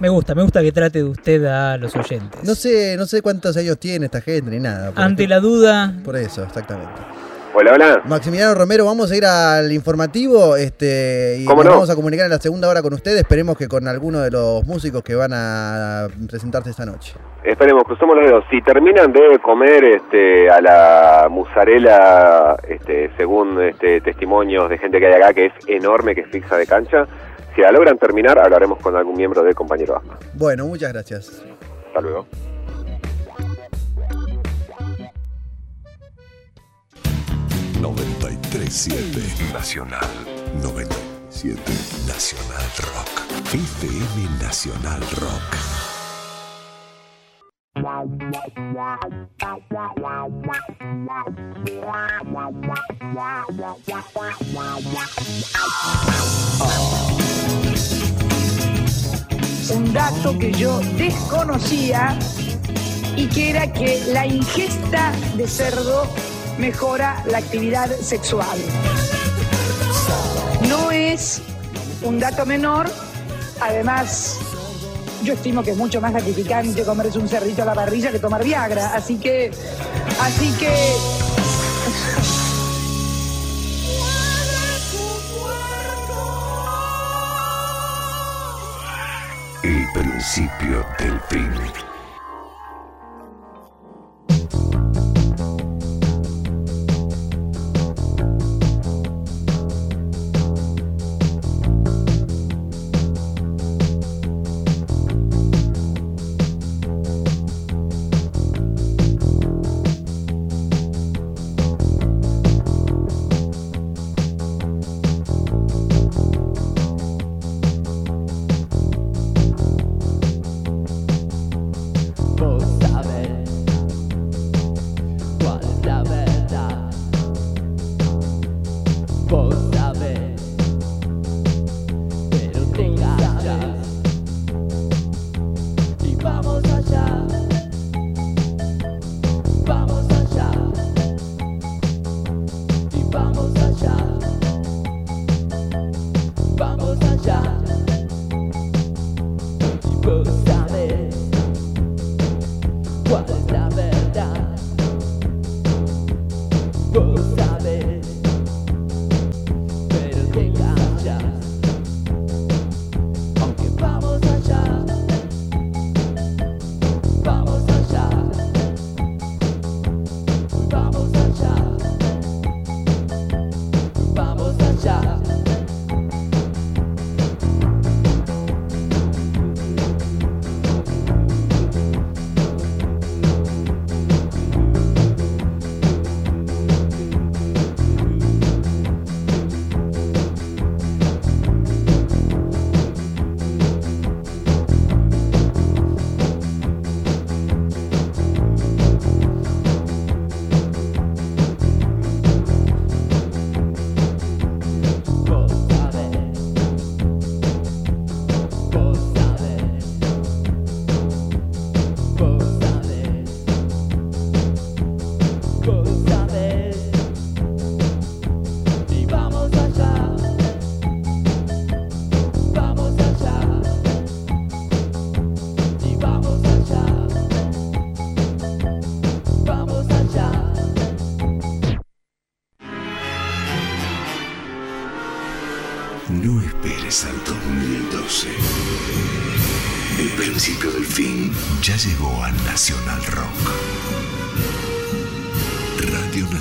Me gusta, me gusta que trate de usted a los oyentes. No sé, no sé cuántos años tiene esta gente ni nada. Ante ejemplo. la duda, Por eso, exactamente. Hola, hola. Maximiliano Romero, vamos a ir al informativo este, y ¿Cómo nos no? vamos a comunicar en la segunda hora con ustedes. Esperemos que con alguno de los músicos que van a presentarse esta noche. Esperemos, cruzamos los dedos. Si terminan de comer este, a la musarela, este, según este, testimonios de gente que hay acá, que es enorme, que es fixa de cancha, si la logran terminar, hablaremos con algún miembro de Compañero Asma. Bueno, muchas gracias. Hasta luego. Nacional 97. Nacional Rock. FM Nacional Rock. Un dato que yo desconocía y que era que la ingesta de cerdo mejora la actividad sexual. No es un dato menor, además yo estimo que es mucho más gratificante comerse un cerdito a la parrilla que tomar Viagra, así que, así que El principio del fin.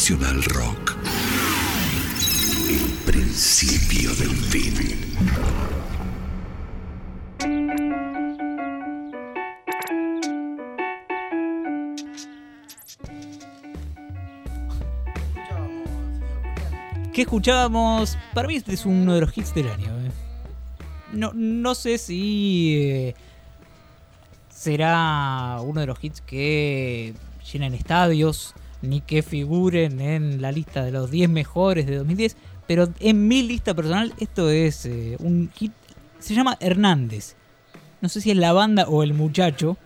Nacional Rock. El principio del fin. ¿Qué escuchábamos? Para mí este es uno de los hits del año. eh. No, no sé si eh, será uno de los hits que llenen estadios, ni que figuren en la lista de los 10 mejores de 2010, pero en mi lista personal esto es eh, un hit, se llama Hernández. No sé si es la banda o el muchacho.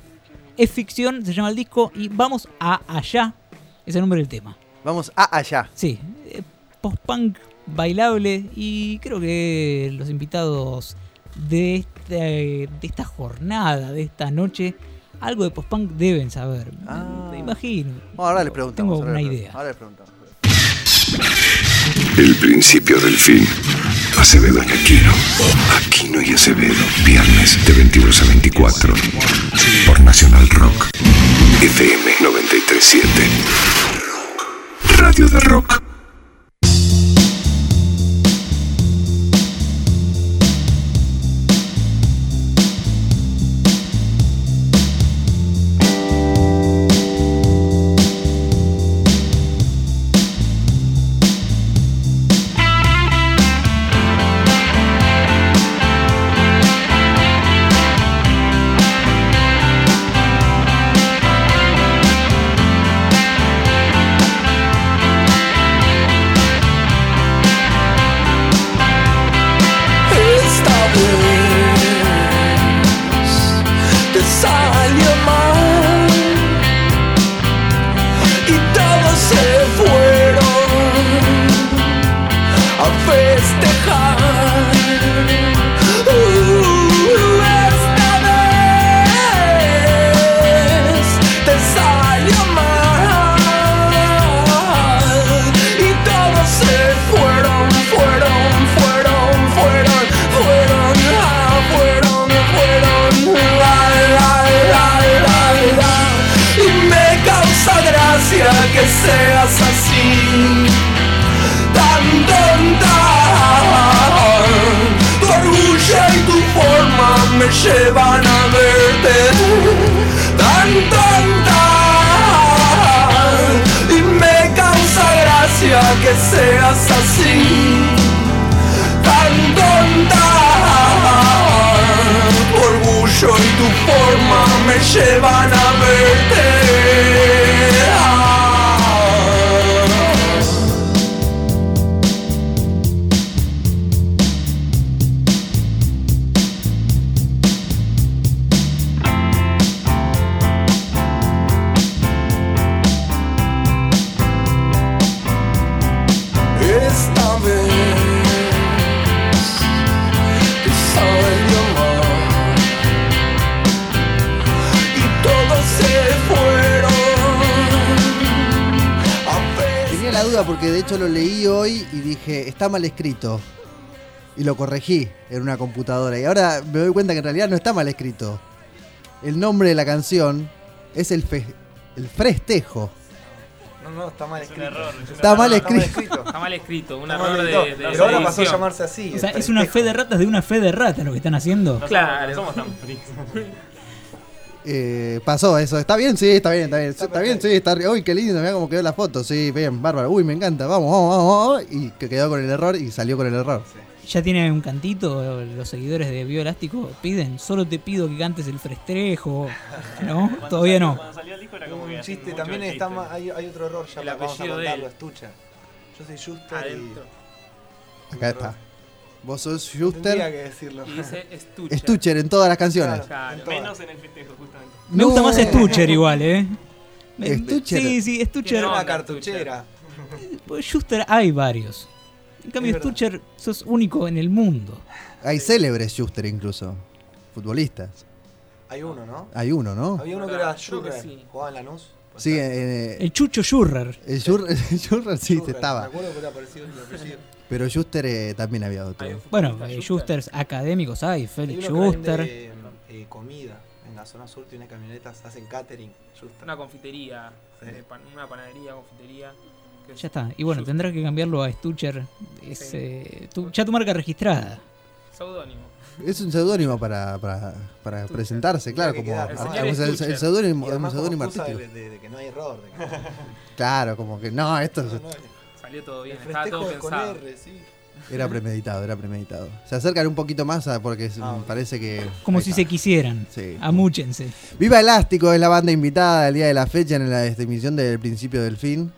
Es ficción, se llama el disco y vamos a allá. Es el nombre del tema. Vamos a allá. Sí, eh, post-punk bailable y creo que los invitados de, este- de esta jornada, de esta noche, algo de post-punk deben saber. Me imagino. Bueno, ahora les preguntamos. Tengo ahora una les idea. preguntamos, Ahora les preguntamos. El principio del fin. Acevedo y Aquino. Aquino y Acevedo. Viernes de 22 a 24. Por Nacional Rock. FM 937. Radio de Rock. Mal escrito. Y lo corregí en una computadora. Y ahora me doy cuenta que en realidad no está mal escrito. El nombre de la canción es el, fe- el festejo. No, no, está mal escrito. Está mal escrito. Está mal escrito, un Está error mal de, escrito. de Pero ahora pasó a llamarse así. O sea, es una fe de ratas de una fe de ratas lo que están haciendo. Claro. No somos tan freaks. *laughs* Eh, pasó eso. ¿Está bien? Sí, está bien, está bien. Está, bien, sí, está Uy, qué lindo, mira cómo quedó la foto. Sí, bien, bárbaro. Uy, me encanta. Vamos, vamos, vamos, vamos. Y que quedó con el error y salió con el error. Ya tiene un cantito, los seguidores de Bioelástico piden, solo te pido que cantes el festrejo. ¿No? Todavía no. Cuando salió el disco era como Un que chiste, también está ma- hay, hay otro error ya El vamos a apellido de contarlo, él. Estucha. Yo soy Juster Adentro. Acá está. Vos sos y tendría Schuster. que decirlo. Y dice Stucha. Stucher en todas las canciones. Claro. En todas. Menos en el festejo, justamente. Me gusta más Stucher igual, ¿eh? Me- Stucher. Sí, sí, Stucher. Una cartuchera. Pues Schuster hay varios. En cambio. Stucher sos único en el mundo. Hay célebres Schuster incluso. Futbolistas. Hay uno, ¿no? Hay uno, ¿no? Había uno que era Schurrer. sí. Jugaba en Lanús. Sí, eh, El Chucho Schurrer. el Schur- *laughs* el Schurrer sí Schurrer, te estaba. Me acuerdo que era parecido el apellido. Pero Schuster eh, también había otro. Bueno, eh, Schusters académicos hay, Félix Schuster. vende, eh, comida en la zona sur, tiene camionetas, hacen catering. Schuster. Una confitería, Sí. de pan- una panadería, confitería. que es- Ya está. Y bueno, tendrás que cambiarlo a Stucher. Es, eh, tu- ya tu marca registrada. Seudónimo. Es un seudónimo para, para, para presentarse, claro, como El el, seudónimo, Y un seudónimo artístico. de, de- de que no hay error. que- Claro, como que no, esto es- Salió todo bien, El estaba todo con pensado. R, sí. era premeditado, era premeditado. Se acercan un poquito más a- porque Ah, parece que... Como si se quisieran. Sí. Amúchense. Viva Elástico es la banda invitada el día de la fecha en la emisión del principio del fin.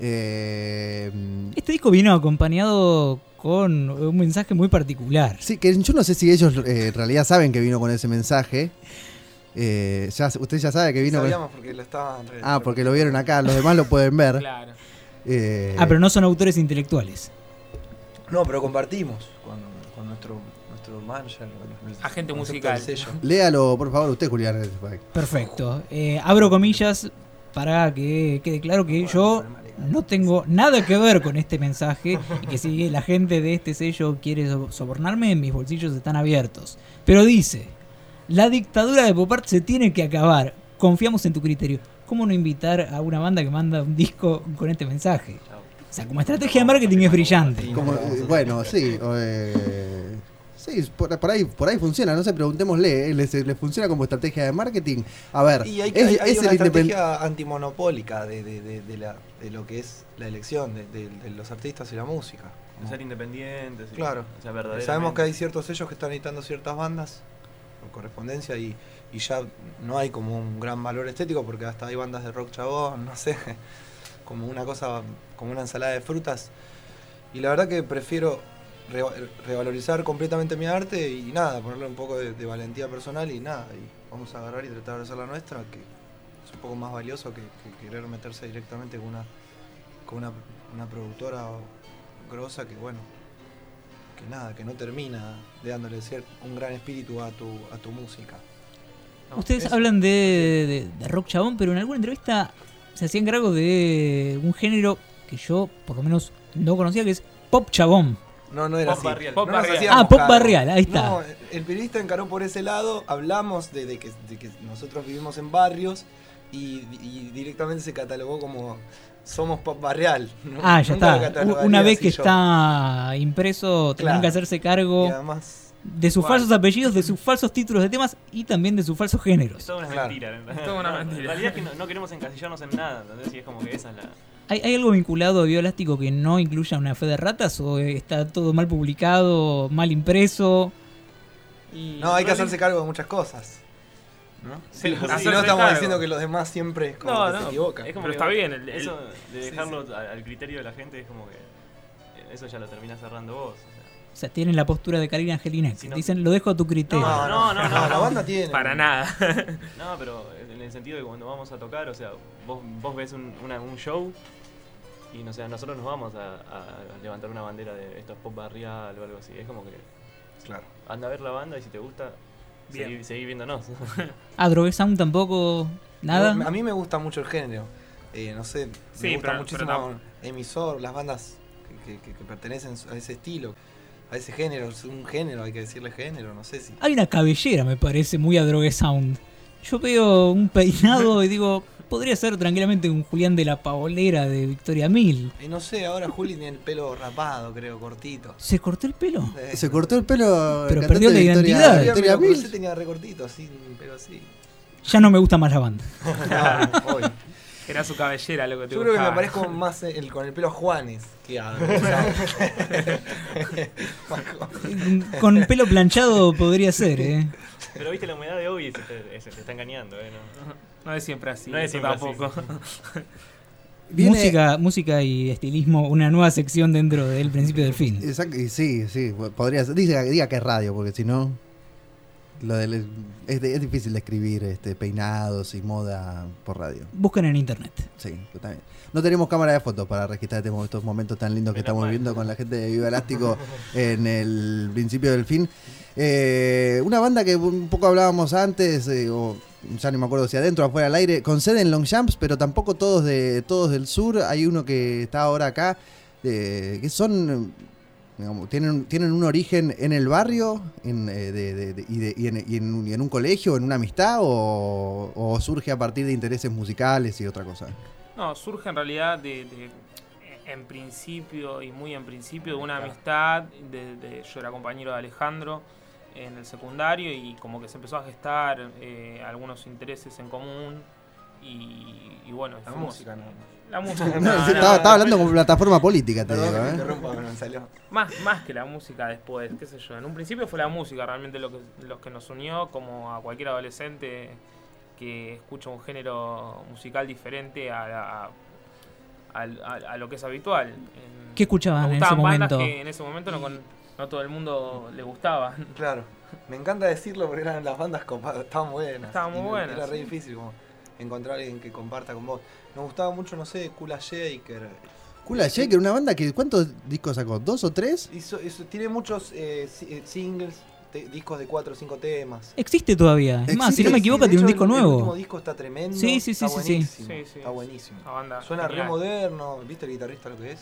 Eh, Este disco vino acompañado con un mensaje muy particular. sí, que yo no sé si ellos eh, en realidad saben que vino con ese mensaje. Eh, ya, usted ya sabe que vino con- Sabíamos porque lo estaban. Ah, porque lo vieron acá, los demás lo pueden ver. Claro. Eh, Ah, pero no son autores intelectuales. No, pero compartimos con, con nuestro, nuestro manager. Agente musical. *laughs* Léalo, por favor, usted, Julián. Perfecto. Eh, abro comillas para que quede claro que yo no tengo nada que ver con este mensaje y que si la gente de este sello quiere so- sobornarme, mis bolsillos están abiertos. Pero dice, la dictadura de Popart se tiene que acabar. Confiamos en tu criterio. ¿Cómo no invitar a una banda que manda un disco con este mensaje? O sea, como estrategia de marketing es brillante. Como, eh, bueno, sí. eh, sí, por, por ahí, por ahí funciona. No sé, preguntémosle. ¿eh? ¿Les, les funciona como estrategia de marketing? A ver, Y hay, es, hay- hay es una el independ- estrategia antimonopólica de, de, de, de la, de lo que es la elección de, de- de los artistas y la música. De ser independientes. Claro. O sea. Sabemos que hay ciertos sellos que están editando ciertas bandas por correspondencia y, y ya no hay como un gran valor estético porque hasta hay bandas de rock chabón, no sé, *laughs* como una cosa, como una ensalada de frutas. Y la verdad que prefiero re- revalorizar completamente mi arte y nada, ponerle un poco de, valentía personal y nada, y vamos a agarrar y tratar de hacer la nuestra, que es un poco más valioso que, que querer meterse directamente con una, con una, una productora grosa que bueno, que nada, que no termina de dándole un gran espíritu a tu, a tu música. No, Ustedes es- hablan de, de- de rock chabón, pero en alguna entrevista se hacían cargo de un género que yo por lo menos no conocía, que es pop chabón. No, no era Pop así. barrial. Pop barrial. Ah, pop cargo. barrial, ahí está. No, el periodista encaró por ese lado, hablamos de, de que, de que nosotros vivimos en barrios y, y directamente se catalogó como somos pop barrial. ¿no? Ah, ya Nunca está. Una vez que yo. está impreso, tendrán Claro. que hacerse cargo Y además, de sus falsos apellidos, de sus falsos títulos de temas y también de sus falsos Es géneros. toda una Claro. mentira. Es toda una *laughs* No, mentira. En realidad es que no, no queremos encasillarnos en nada, ¿entendés? Y es como que esa es la. ¿Hay, hay algo vinculado a Bioelástico que no incluya una fe de ratas o está todo mal publicado, mal impreso? Y no, hay que hacerse cargo de muchas cosas. ¿no? Sí, Si no estamos cargo. diciendo que los demás siempre como No, que no, se equivocan. Es como Pero que está bien, el- el- eso de sí, dejarlo al criterio de la gente es como que. eh, Eso ya lo terminás cerrando vos. O sea. Sea, tienen la postura de Karina Angelina. que Si no- Dicen, lo dejo a tu criterio. No, no, no, no, la banda tiene. Para nada. *laughs* No, pero en el sentido de que cuando vamos a tocar, o sea, vos, vos ves un, una- un show y no sé, nosotros nos vamos a, a levantar una bandera de esto es pop barrial o algo así. Es como que Claro. anda a ver la banda y si te gusta, seguí, seguí viéndonos. *laughs* Ah, Drogue Sound tampoco. Nada. No, a mí me gusta mucho el género. Eh, no sé, Sí, me gusta pero- muchísimo pero emisor, las bandas que, que- que pertenecen a ese estilo, a ese género, es un género, hay que decirle género, no sé si. Hay una cabellera, me parece, muy a Drogue Sound. Yo veo un peinado y digo, podría ser tranquilamente un Julián de la Paolera de Victoria Mil. Y no sé, ahora Juli tiene el pelo rapado, creo, cortito. ¿Se cortó el pelo? Eh, Se cortó el pelo. Pero el perdió la Victoria- identidad. Victoria Pero ese tenía recortito, así, un pelo así. Ya no me gusta más la banda. *laughs* No, obvio. Era su cabellera lo que te Yo creo que me parezco más el, con el pelo a Juanes que a. *laughs* Con pelo planchado podría ser, ¿eh? pero viste la humedad de hoy se te, se te está engañando, ¿eh? No, No es siempre así. no es siempre así. tampoco. *laughs* Viene- Música, música y estilismo, una nueva sección dentro del principio del fin. Exacto, sí, sí, podría ser. Diga, diga que es radio, porque si no. Lo del- es, de- es difícil de escribir este, peinados y moda por radio. Busquen en internet. Sí, totalmente. No tenemos cámara de fotos para registrar este estos momentos tan lindos que Menos estamos mal. viviendo con la gente de Viva Elástico *laughs* en el principio del fin. Eh, una banda que un poco hablábamos antes, eh, o ya no me acuerdo si adentro o afuera del aire, con sede en Longchamps, pero tampoco todos de todos del sur. Hay uno que está ahora acá, de- que son, digamos, tienen, tienen un origen en el barrio en, eh, de- de- de- y, de- y en, y en un- y en un colegio, en una amistad, o, o surge a partir de intereses musicales y otra cosa. No, surge en realidad de, de- en principio y muy en principio de una amistad. De, de- yo era compañero de Alejandro en el secundario y como que se empezó a gestar eh, algunos intereses en común. Y, y bueno, La fuimos- música, no. La *laughs* música. No, no, no, estaba, no. estaba hablando como plataforma política, te digo. que me ¿eh? interrumpa, pero me salió. Más, más que la música después, qué sé yo. En un principio fue la música realmente lo que, lo que nos unió, como a cualquier adolescente que escucha un género musical diferente a, a- a- a lo que es habitual. ¿Qué escuchaban nos en ese momento? que en ese momento no, con- no todo el mundo le gustaba. Claro. Me encanta decirlo porque eran las bandas copadas, estaban buenas. Estaban muy buenas, Era re difícil como encontrar a alguien que comparta con vos. Nos gustaba mucho, no sé, Kula Shaker. Kula Shaker, una banda que ¿cuántos discos sacó? ¿Dos o tres? Hizo, hizo- tiene muchos eh, eh, singles, te- discos de cuatro o cinco temas. Existe todavía. Es más, si no me equivoco, de tiene un disco el- nuevo. El último disco está tremendo. Sí, sí, sí, está sí, sí. buenísimo, Sí, sí. Está buenísimo. Una banda Suena re genial. moderno. ¿Viste el guitarrista lo que es?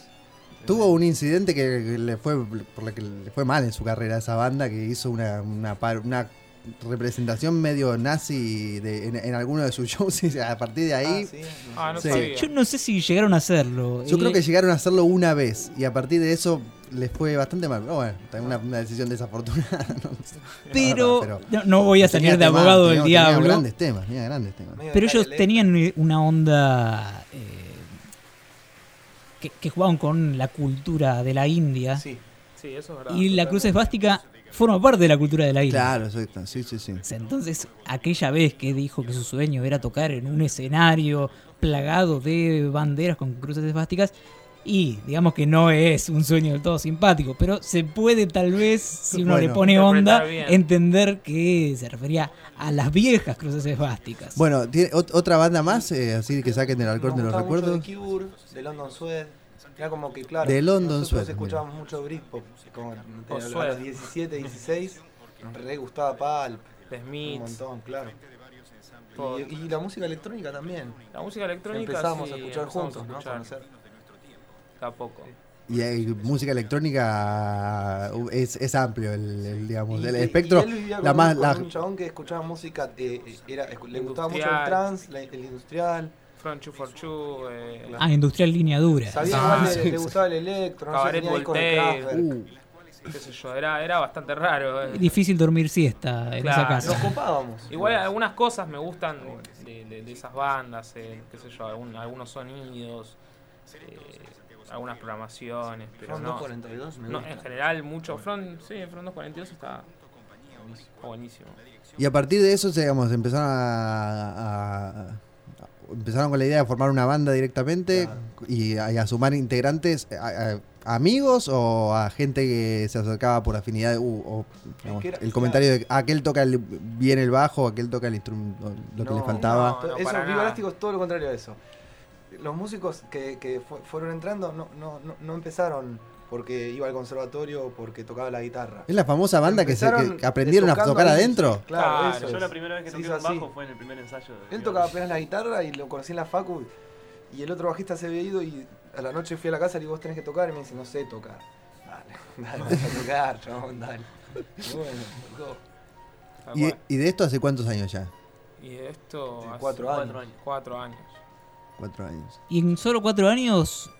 Tuvo un incidente que le fue por la que le fue mal en su carrera a esa banda que hizo una, una, par- una representación medio nazi de- en, en alguno de sus *laughs* shows y a partir de ahí Ah, no Sí. sabía. Yo no sé si llegaron a hacerlo. yo Eh, creo que llegaron a hacerlo una vez y a partir de eso les fue bastante mal pero bueno una, una decisión desafortunada *laughs* no sé. Pero, verdad, no, no voy a salir de abogado del tenía- tenía diablo. grandes temas tenía grandes temas Pero ellos tenían una onda eh, que, que jugaban con la cultura de la India. Sí, sí, eso es verdad. Y la cruz esvástica forma parte de la cultura de la India. claro exacto sí sí sí Entonces, aquella vez que dijo que su sueño era tocar en un escenario plagado de banderas con cruces esvásticas, y digamos que no es un sueño del todo simpático, pero se puede tal vez, si uno Bueno. le pone onda, entender que se refería a las viejas cruces esvásticas. bueno tiene ot- otra banda más eh, así que saquen del alcohol de los recuerdos de Cure, de London Sweat. Era como que, claro, De London nosotros Sweat, escuchábamos mucho Britpop. Como O a los Sweat. 17, 16, nos re gustaba Pulp. The Un montón, claro. Y, y la música electrónica también. La música electrónica. Empezamos sí, a escuchar empezamos juntos, a ¿no? escuchar. Conocer. De a poco. y hay música electrónica uh, es, es amplio el, el, digamos Y- el espectro y él vivía la con, más un, la, con un chabón que escuchaba música, era, le gustaba mucho el trance, la- el industrial. From Two for Two. Eh, Ah, industrial línea dura. Sabía Ah, igual, le, sí, le gustaba el electro, no sé, Cabaret de Voltaire. Kraftwerk. qué sé yo, era, era bastante raro. eh. Difícil dormir siesta en esa Claro. casa. Nos copábamos. Igual algunas cosas me gustan de, de- de esas bandas, eh, qué sé yo, algún- algunos sonidos, eh, algunas programaciones, pero Front no, 242 me no, gusta. en general mucho. Front, sí, Front 242 está, está buenísimo. y a partir de eso digamos empezaron a, a- a- empezaron con la idea de formar una banda directamente y, a, y a sumar integrantes a- a- amigos o a gente que se acercaba por afinidad uh, o digamos, que era- el comentario de aquel toca el- bien el bajo aquel toca el instrumento lo que le No, faltaba no, eso, Viva nada. Elástico es todo lo contrario a eso. Los músicos que, que fu- fueron entrando no, no, no, no empezaron porque iba al conservatorio o porque tocaba la guitarra. es la famosa banda que, se, que- aprendieron a tocar adentro Claro, Claro, eso Yo es. la primera vez que toqué un así. bajo fue en el primer ensayo. de Él tocaba apenas la guitarra y lo conocí en la facu y el otro bajista se había ido y a la noche fui a la casa y le digo, vos tenés que tocar y me dice, no sé tocar. Dale, *laughs* dale, vas a *laughs* tocar, chabón, dale. Y bueno, tocó. Y, de esto hace cuántos años ya Y esto Sí, hace cuatro cuatro años. Cuatro años. cuatro años Y en solo cuatro años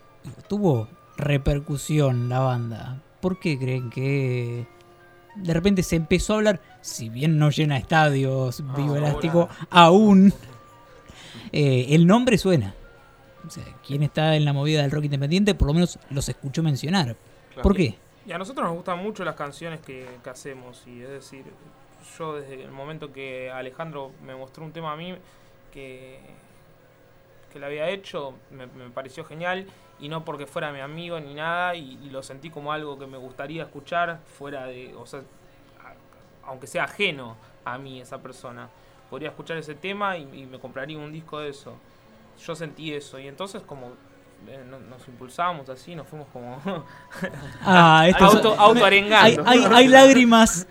tuvo repercusión la banda. ¿Por qué creen que de repente se empezó a hablar, si bien no llena estadios, Ah, Vivo. Elástico, aún eh, el nombre suena? O sea, quien está en la movida del rock independiente por lo menos los escuchó mencionar. ¿Por qué? Y a nosotros nos gustan mucho las canciones que, que hacemos. Y es decir, yo desde el momento que Alejandro me mostró un tema a mí que, que le había hecho, me, me pareció genial. Y no porque fuera mi amigo ni nada. Y, y lo sentí como algo que me gustaría escuchar fuera de. O sea, a- aunque sea ajeno a mí esa persona. Podría escuchar ese tema y, y me compraría un disco de eso. Yo sentí eso. Y entonces, como. eh, no- nos impulsamos así, nos fuimos como *laughs* *laughs* Ah, esto es- auto, autoarengando. Hay, hay, hay *laughs* lágrimas.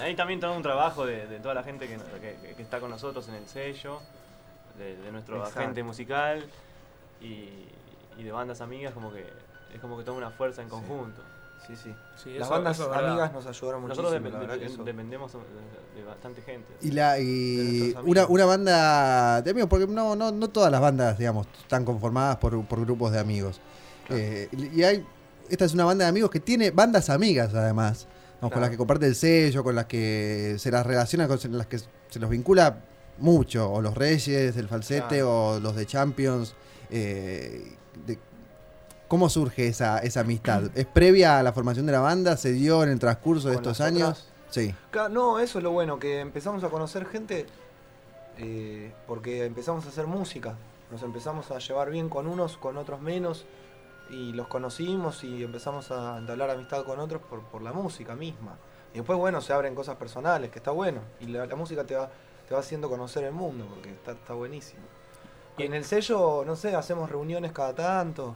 Ahí también todo un trabajo de, de toda la gente que, que- que está con nosotros en el sello, de, de nuestro Exacto. agente musical y, y de bandas amigas, como que es como que toma una fuerza en conjunto. Sí, sí. Sí, Las eso- bandas eso es verdad. amigas nos ayudaron Nosotros muchísimo, eso- dependemos de, bastante gente. Y, la, y una, una banda de amigos, porque no, no, no todas las bandas, digamos, están conformadas por, por grupos de amigos. Eh, y hay, esta es una banda de amigos que tiene bandas amigas, además, ¿no? con las que comparte el sello, con las que se las relaciona, con las que se los vincula mucho, o los Reyes, el Falsete, Claro. o los de Champions. eh, de- ¿Cómo surge esa, esa amistad? ¿Es previa a la formación de la banda? ¿Se dio en el transcurso de estos años? otras. Sí. No, eso es lo bueno, que empezamos a conocer gente eh, porque empezamos a hacer música. Nos empezamos a llevar bien con unos, con otros menos. Y los conocimos y empezamos a entablar amistad con otros por, por la música misma. Y después, bueno, se abren cosas personales, que está bueno. Y la, la música te va, te va haciendo conocer el mundo, porque está, está buenísimo. Y en el sello, no sé, hacemos reuniones cada tanto.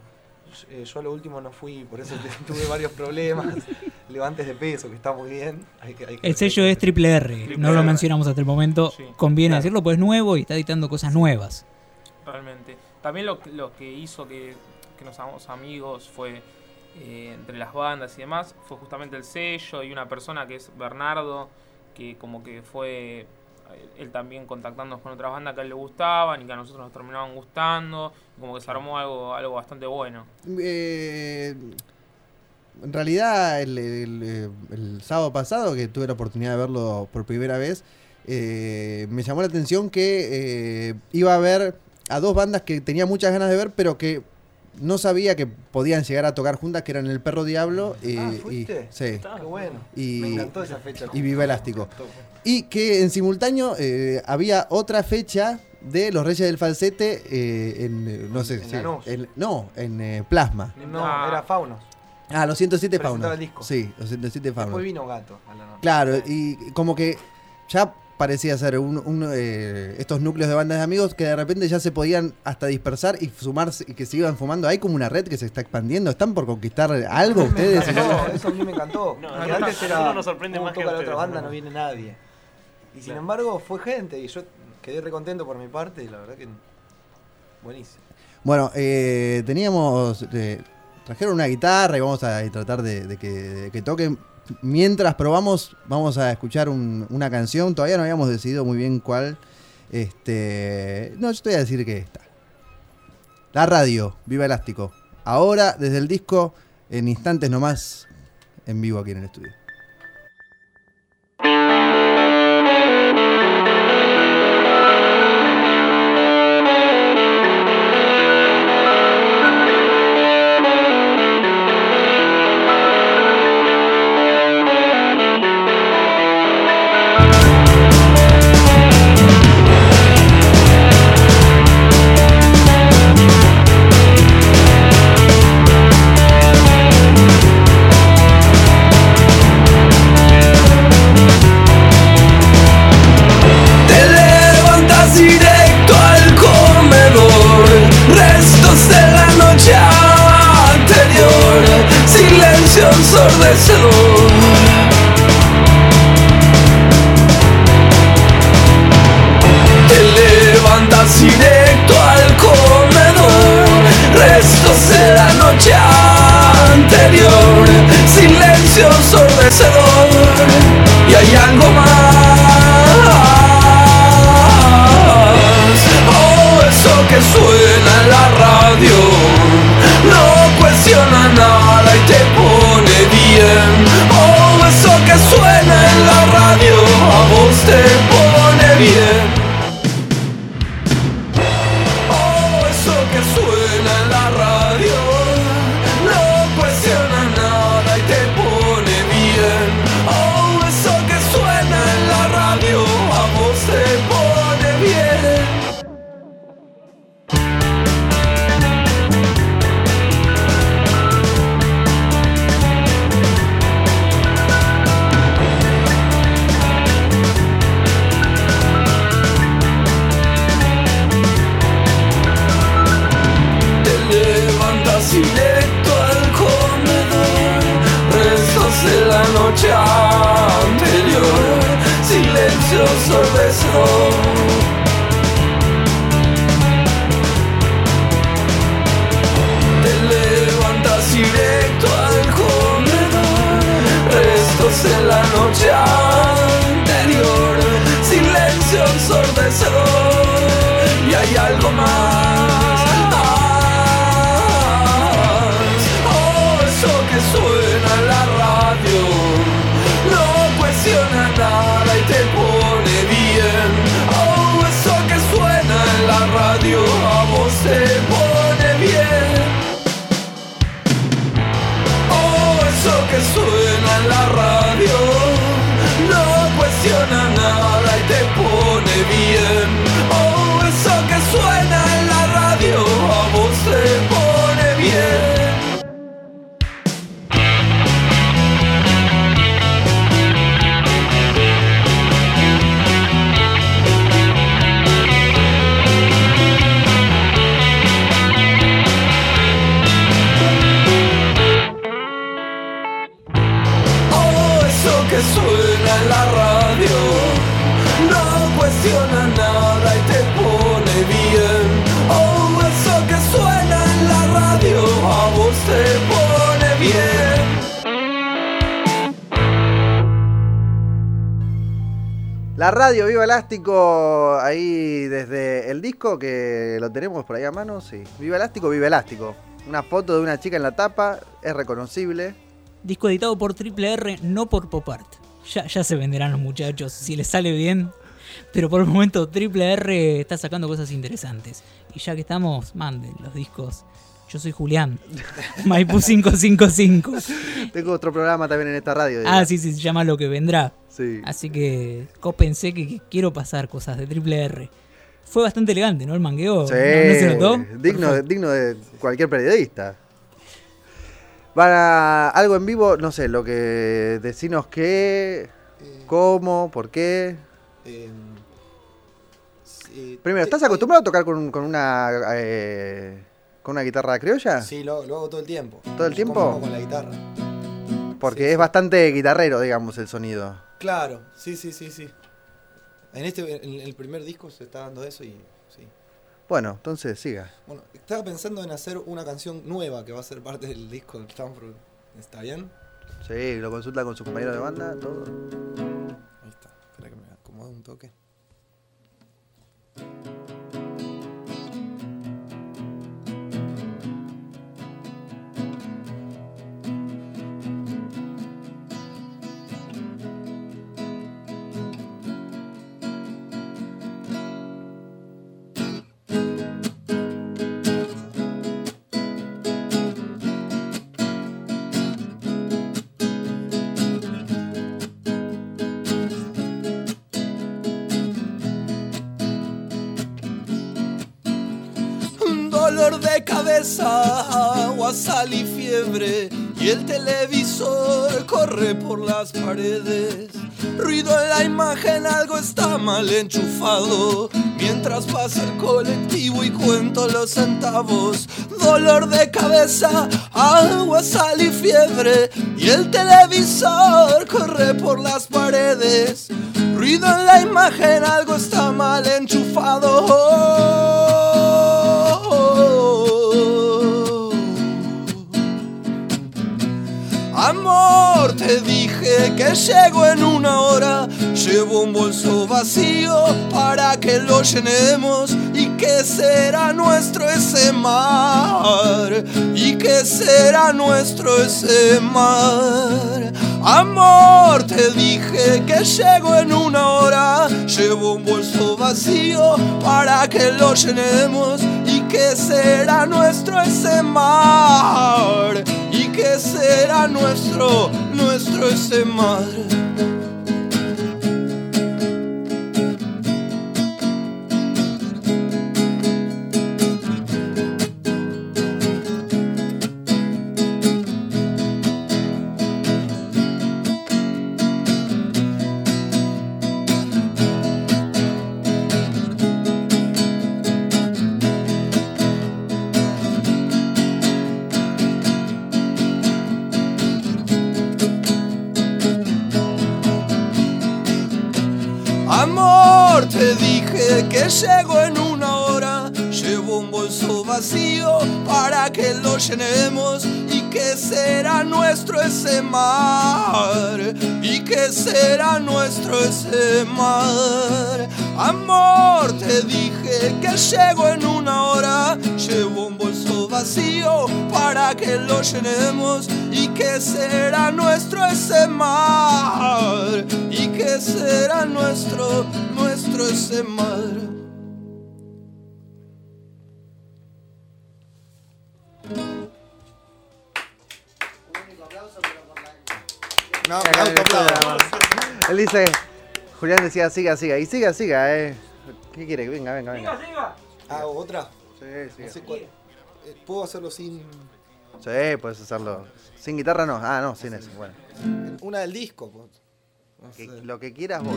Eh, yo a lo último no fui, por eso *laughs* tuve varios problemas. *laughs* Levantes de peso, que está muy bien. Hay que- hay que- El sello es triple R, Triple no lo mencionamos hasta el momento. Sí. Conviene Claro. decirlo, pues es nuevo y está editando cosas nuevas. Realmente. También lo, que- lo que hizo que, que nos hagamos amigos fue eh, entre las bandas y demás, fue justamente el sello y una persona que es Bernardo, que como que fue eh, él también contactándonos con otras bandas que a él le gustaban y que a nosotros nos terminaban gustando, como que se armó algo, algo bastante bueno. Eh, en realidad, eh, el sábado pasado, que tuve la oportunidad de verlo por primera vez, eh, me llamó la atención que eh, iba a ver a dos bandas que tenía muchas ganas de ver, pero que no sabía que podían llegar a tocar juntas, que eran El Perro Diablo y, Ah, y- ¿fuiste? sí, Qué bueno. Y- Me encantó esa fecha. y Viva Elástico. Encantó. Y que en simultáneo eh, había otra fecha de Los Reyes del Falsete eh, en, eh, no sé, En sí, en- no, en eh, Plasma. No, Ah. era Faunos. Ah, los 107 Presentaba faunos. el disco. Sí, los 107 faunos. Después vino Gato a la noche. Claro, y como que ya parecía ser un, un, eh, estos núcleos de bandas de amigos que de repente ya se podían hasta dispersar y sumarse y que se iban fumando. Hay como una red que se está expandiendo. ¿Están por conquistar algo ustedes? No, eso a mí me encantó. No, no, antes era. no nos sorprende "Uh, más que toca la otra banda, ¿no? no viene nadie. Y sin Claro. embargo, fue gente y yo quedé recontento por mi parte y la verdad que. Buenísimo. Bueno, eh, teníamos. eh, trajeron una guitarra y vamos a tratar de, de que, de que toquen. Mientras probamos, vamos a escuchar un- una canción. Todavía no habíamos decidido muy bien cuál. Este. No, yo te voy a decir que esta. La radio, Viva Elástico. Ahora, desde el disco, en instantes nomás, en vivo aquí en el estudio. Silencio sí. Viva Elástico, Viva Elástico. Una foto de una chica en la tapa, es reconocible. Disco editado por Triple R, no por Pop Art. Ya, ya se venderán los muchachos, si les sale bien. Pero por el momento Triple R está sacando cosas interesantes. Y ya que estamos, manden los discos. Yo soy Julián, *laughs* Maipú 555. Tengo otro programa también en esta radio. Ah, sí, sí, se llama Lo que vendrá. Sí. Así que que, que quiero pasar cosas de Triple R. Fue bastante elegante, ¿no? El mangueo. Sí, ¿No, no se notó? Digno, de- digno de cualquier periodista. Van a algo en vivo, no sé, lo que decinos qué, cómo, por qué. Eh, Primero, ¿estás acostumbrado a tocar con, con una eh, con una guitarra criolla? Sí, lo, lo hago todo el tiempo. ¿Todo el tiempo? Como con la guitarra. Porque es bastante guitarrero, digamos, el sonido. Claro, sí, sí, sí, sí. En este, en el primer disco se está dando eso y sí. Bueno, entonces siga. Bueno, estaba pensando en hacer una canción nueva que va a ser parte del disco del Stanford. ¿Está bien? Sí, lo consulta con su compañero de banda, todo. Ahí está. Espera que me acomode un toque. Agua, sal y fiebre. Y el televisor corre por las paredes. Ruido en la imagen, algo está mal enchufado. Mientras pasa el colectivo y cuento los centavos. Dolor de cabeza, agua, sal y fiebre. Y el televisor corre por las paredes. Ruido en la imagen, algo está mal enchufado. Amor, te dije que llego en una hora. Llevo un bolso vacío para que lo llenemos. ¿Y qué será nuestro ese mar? ¿Y qué será nuestro ese mar? Amor, te dije que llego en una hora. Llevo un bolso vacío para que lo llenemos. ¿Y qué será nuestro ese mar? ¿Y qué será nuestro, nuestro ese mar? ¿Y qué será nuestro ese mar? ¿Y qué será nuestro ese mar? Amor, te dije que llego en una hora. Llevo un bolso vacío para que lo llenemos. ¿Y qué será nuestro ese mar? ¿Y qué será nuestro, nuestro ese mar? No, aplauso, aplauso. Él dice, Julián decía, siga, siga. Y siga, siga, eh. ¿Qué quiere? Venga, venga, venga. Ah, otra. Sí, sí. No sé cuál- eh, ¿Puedo hacerlo sin. Sí, puedes hacerlo. Sin guitarra no. Ah, no, sin eso. Bueno. Una del disco, pues. No Que- sé. lo que quieras vos.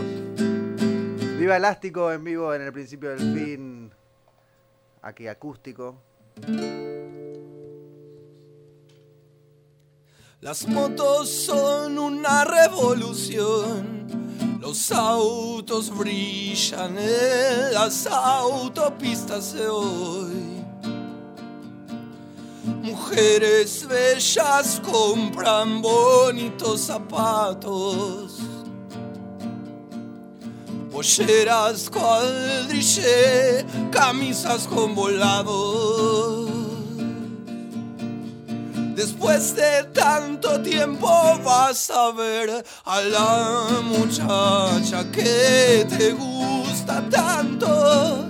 Viva Elástico en vivo en el principio del fin. Aquí acústico. Las motos son una revolución. Los autos brillan en las autopistas de hoy. Mujeres bellas compran bonitos zapatos. Polleras cuadrille, camisas con volados. Después de tanto tiempo vas a ver a la muchacha que te gusta tanto.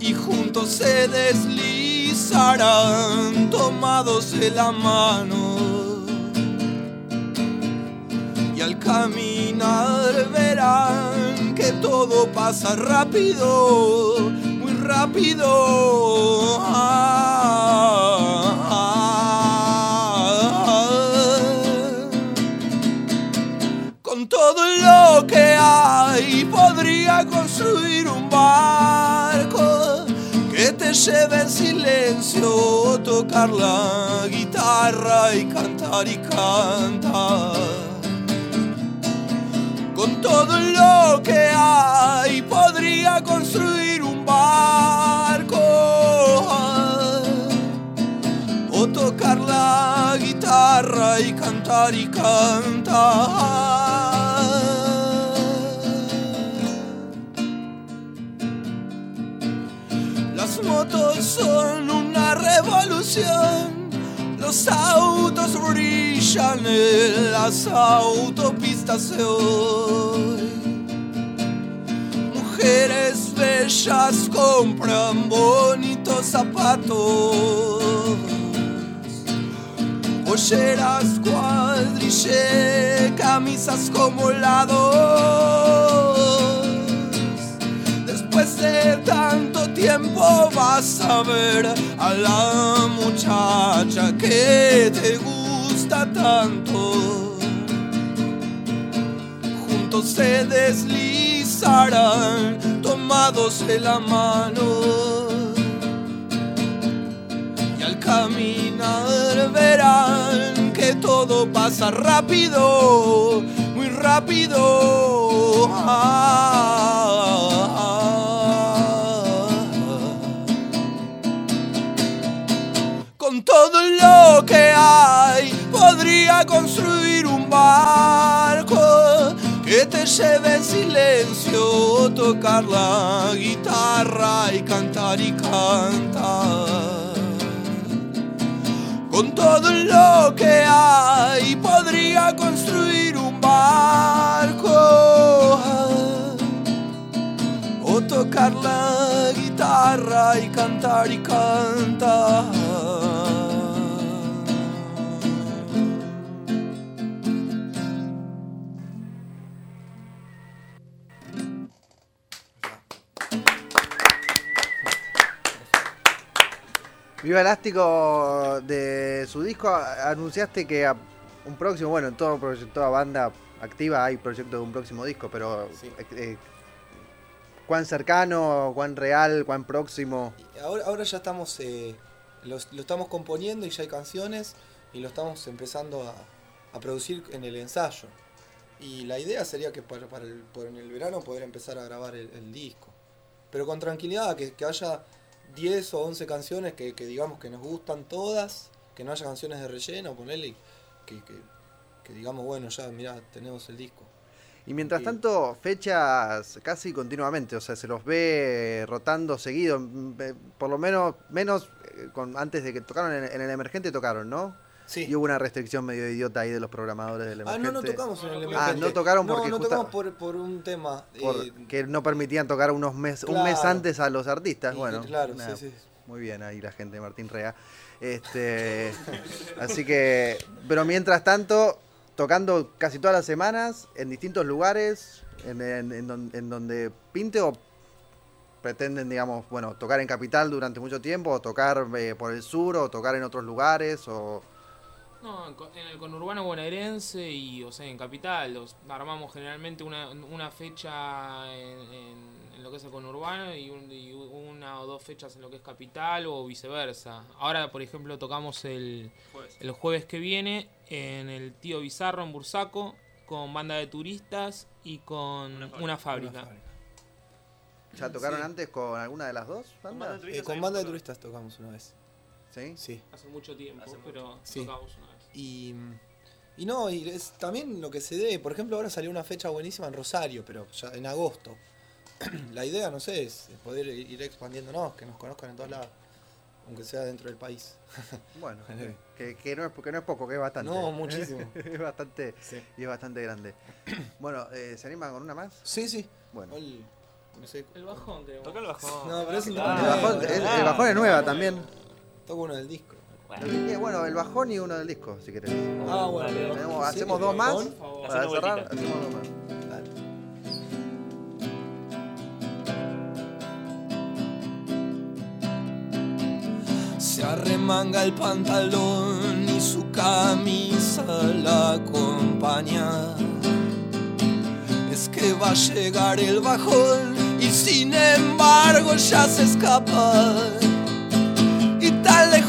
Y juntos se deslizarán tomados de la mano. Y al caminar verán que todo pasa rápido, muy rápido. Con lo que hay podría construir un barco que te lleve en silencio, tocar la guitarra y cantar y cantar. Con todo lo que hay podría construir un barco o tocar la guitarra y cantar y cantar. Las motos son una revolución. Los autos brillan en las autopistas de hoy. Mujeres bellas compran bonitos zapatos. Polleras cuadrille, camisas como lados. Después de tanto tiempo vas a ver a la muchacha que te gusta tanto. Juntos se deslizarán tomados de la mano. Y al caminar verán que todo pasa rápido, muy rápido. Con todo lo que hay podría construir un barco que te lleve en silencio, tocar la guitarra y cantar y cantar. Con todo lo que hay podría construir un barco o tocar la guitarra y cantar y cantar. Viva Elástico de su disco, anunciaste que a un próximo, bueno, en todo proye- toda banda activa hay proyecto de un próximo disco, pero eh, eh, ¿cuán cercano, cuán real, cuán próximo? Ahora, ahora ya estamos, eh, lo, lo estamos componiendo y ya hay canciones y lo estamos empezando a, a producir en el ensayo. Y la idea sería que para, para el, por en el verano poder empezar a grabar el, el disco. Pero con tranquilidad, que, que haya 10 o 11 canciones que, que digamos que nos gustan todas que no haya canciones de relleno, ponerle que, que, que digamos, bueno, ya, mirá, tenemos el disco. Y mientras tanto, fechas casi continuamente, o sea, se los ve rotando seguido, mm, eh, por lo menos, menos eh, con, antes de que tocaron en, en el emergente tocaron, ¿no? Sí. Y hubo una restricción medio idiota ahí de los programadores del Ah, emergente. no, no tocamos en el Ah, emergente. no tocaron No, porque no justa- tocamos por, por un tema. por- eh, que no permitían tocar unos mes, un mes antes a los artistas. Y- Bueno, claro, nada, sí, sí. Muy bien ahí la gente de Martín Rea. Este, *laughs* así que, pero mientras tanto, tocando casi todas las semanas en distintos lugares, en, en- en don- en donde pinte o pretenden, digamos, bueno, tocar en Capital durante mucho tiempo, o tocar eh, por el sur, o tocar en otros lugares, o... No, en el conurbano bonaerense y, o sea, en Capital. Los, armamos generalmente una, una fecha en, en- en lo que es el conurbano y, un- y una o dos fechas en lo que es Capital o viceversa. Ahora, por ejemplo, tocamos el Jueves. el jueves que viene en el Tío Bizarro en Bursaco con banda de turistas y con una fábrica. ¿Ya tocaron Sí. antes con alguna de las dos bandas? eh, con banda de turistas tocamos una vez. ¿Sí? Sí. Hace mucho tiempo, pero Sí. tocamos una vez. Y, y no, y es también lo que se dé. Por ejemplo, ahora salió una fecha buenísima en Rosario, pero ya en agosto. *clears throat* La idea, no sé, es poder ir expandiéndonos, que nos conozcan en todos lados, aunque sea dentro del país. *laughs* Bueno, que, que no es, que no es poco, que es bastante. No, muchísimo. *laughs* es bastante y es bastante grande. *clears throat* Bueno, eh, ¿se animan con una más? Sí, sí. Bueno. no sé. El bajón. Toca el bajón. No, pero es un el, bajón, es- el bajón es nueva también. Toco uno del disco. Que quede, bueno, el bajón y uno del disco, si querés. Ah, bueno. Tenemos- ¿Sí? hacemos ¿El dos más. Para cerrar, hacemos dos más. Se arremanga el pantalón y su camisa la acompaña. Es que va a llegar el bajón y sin embargo ya se escapa.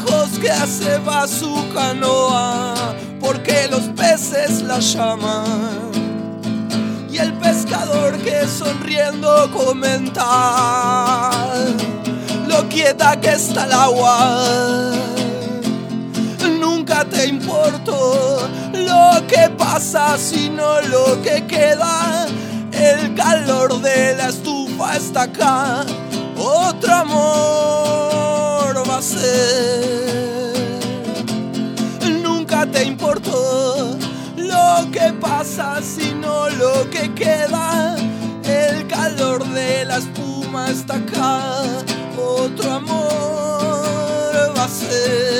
Lejos que se va su canoa porque los peces la llaman. Y el pescador que sonriendo comenta lo quieta que está el agua. Nunca te importó lo que pasa, sino lo que queda. El calor de la estufa está acá. Sino lo que queda. El calor de la espuma está acá. Otro amor va a ser.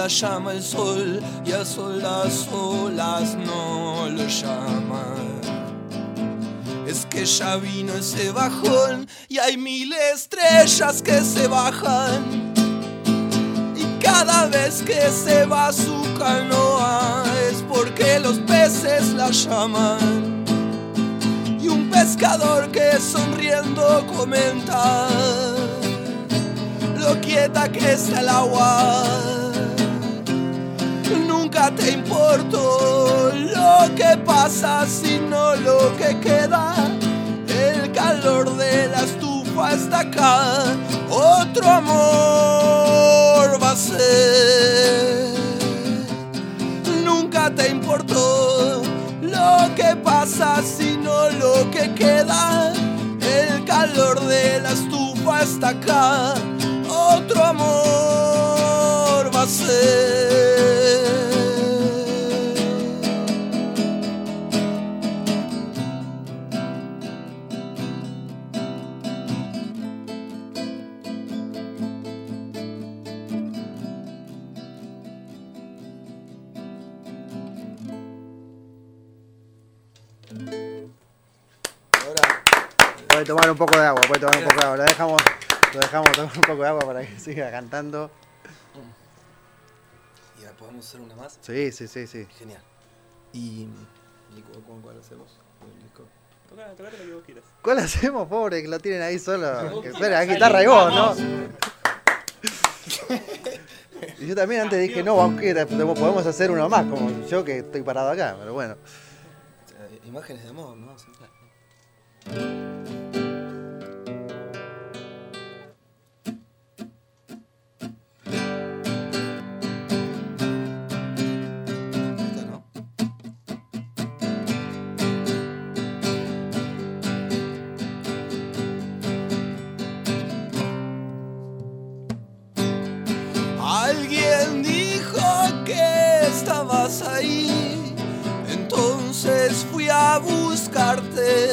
La llama el sol y al sol las olas no lo llaman. Es que ya vino ese bajón y hay mil estrellas que se bajan. Y cada vez que se va su canoa es porque los peces la llaman. Y un pescador que sonriendo comenta lo quieta que está el agua. Nunca te importó lo que pasa, sino lo que queda. El calor de la estufa está acá. Otro amor va a ser. Nunca te importó lo que pasa, sino lo que queda. El calor de la estufa está acá. Otro amor va a ser. Poco de agua, puede tomar un poco de agua. Lo dejamos, lo dejamos tomar un poco de agua para que *laughs* siga cantando. Ya, ¿podemos hacer una más? Sí, sí, sí, sí. Genial. ¿Y, y cu- cuál hacemos? Lo que vos quieras. ¿Cuál hacemos, pobre? Que lo tienen ahí solo. Que espera, la guitarra y vos, ¿no? Y yo también antes dije, no, vamos, que podemos hacer uno más, como yo que estoy parado acá, pero bueno. Eh, Imágenes de amor, ¿no? Sí. Buscarte,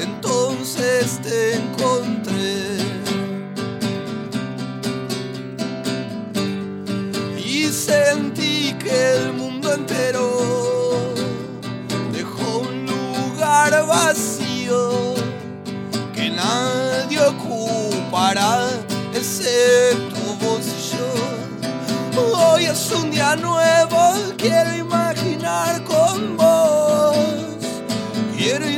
entonces te encontré. Y sentí que el mundo entero dejó un lugar vacío que nadie ocupará excepto vos y yo. Hoy es un día nuevo, quiero imaginar con vos, quiero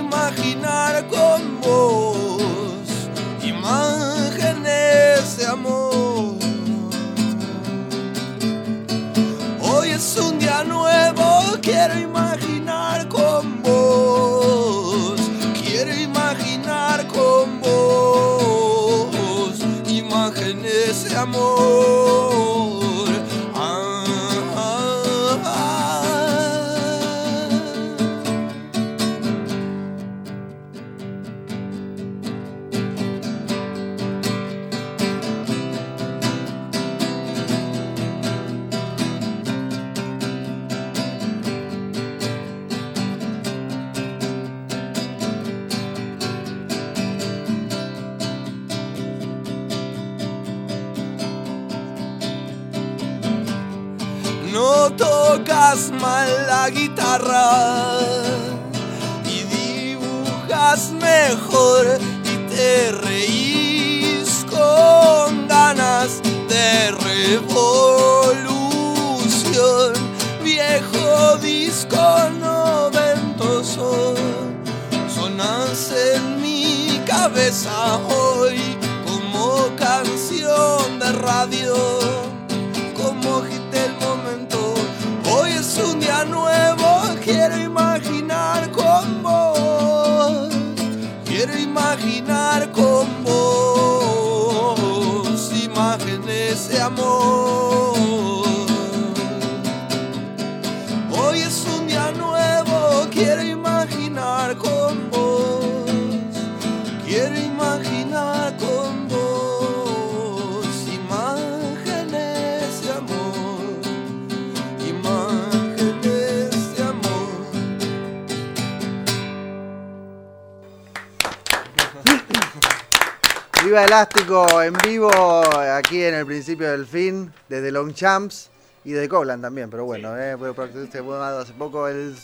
Longchamps y de Coblan también, pero bueno, eh, fue este, hace poco el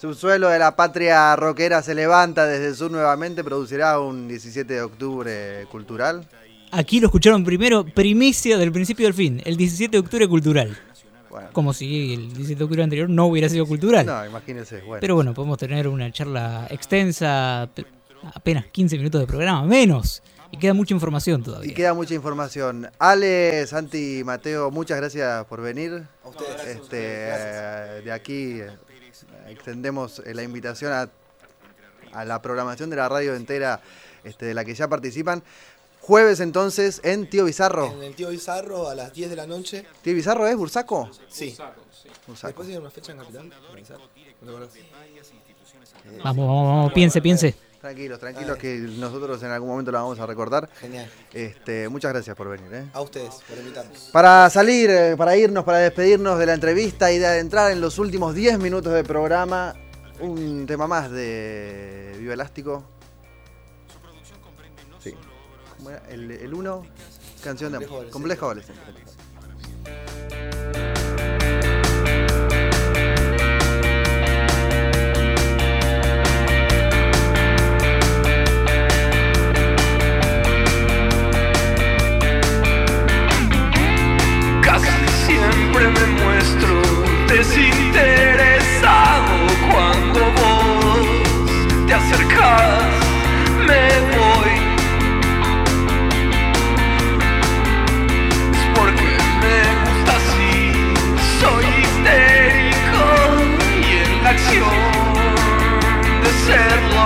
subsuelo de la patria rockera se levanta desde el sur nuevamente, producirá un 17 de octubre cultural. Aquí lo escucharon primero, primicia del principio del fin, el 17 de octubre cultural. Bueno. Como si el 17 de octubre anterior no hubiera sido cultural. No, imagínense, bueno. Pero bueno, podemos tener una charla extensa, pe- apenas 15 minutos de programa, menos. Y queda mucha información Y todavía. queda mucha información. Ale, Santi, Mateo, muchas gracias por venir. Este, eh, de aquí eh, extendemos eh, la invitación a, a la programación de la radio entera este, de la que ya participan. Jueves entonces en Tío Bizarro. En el tío Bizarro a las 10 de la noche. ¿Tío Bizarro es Bursaco? Sí. Bursaco. Después tiene una fecha en Capital. ¿No te acuerdas? Vamos, vamos, vamos, piense, piense. Tranquilos, tranquilos que nosotros en algún momento lo vamos a recordar. Genial. Este, muchas gracias por venir. ¿eh? A ustedes por invitarnos. Para salir, eh, para irnos, para despedirnos de la entrevista y de adentrar en los últimos 10 minutos del programa, un tema más de Viva Elástico. Sí. ¿Cómo era? El 1, canción de amor. Complejo adolescente. siempre me muestro desinteresado cuando vos te acercas, me voy. Es porque me gusta así, soy histérico y en la acción de serlo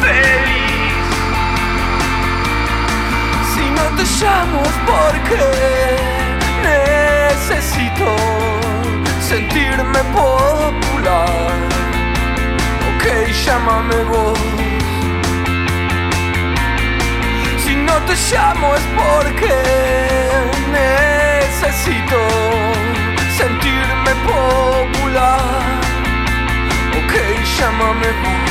feliz. Si no te llamo porque sentirme popular. Ok, llámame vos. Si no te llamo es porque necesito sentirme popular. Ok, llámame vos.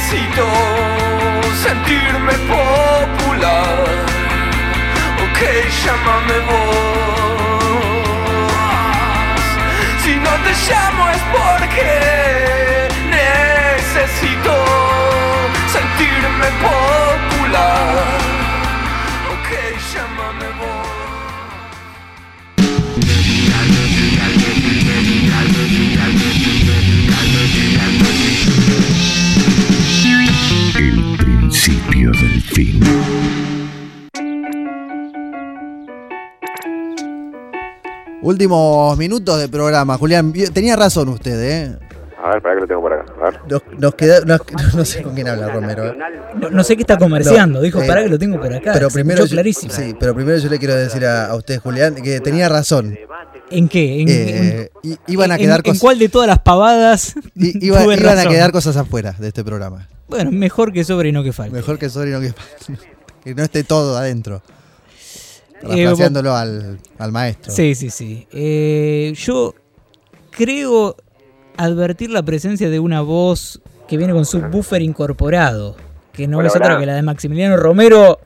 Necesito sentirme popular. Ok, llámame vos. Si no te llamo es porque necesito sentirme popular. Últimos minutos de programa, Julián. Tenía razón usted, ¿eh? A ver, para que lo tengo por acá. A ver. Nos, nos queda, nos- *laughs* no sé con quién habla Romero. ¿eh? No, no sé qué está comerciando. No, Dijo, eh, pará que lo tengo por acá. Pero primero, yo, clarísimo. sí, pero primero yo le quiero decir a, a usted, Julián, que tenía razón. ¿En qué? ¿En, Eh, en- iban a quedar en cosas. cuál de todas las pavadas i- *laughs* iba- tuve iban a quedar cosas afuera de este programa. Bueno, mejor que sobre y no que falte. Mejor que sobre y no que *laughs* que no esté todo adentro. Eh, Parafraseándolo al, al maestro. Sí, sí, sí. Eh, yo creo advertir la presencia de una voz que viene con subwoofer incorporado, que no Hola, es otra que la de Maximiliano Romero.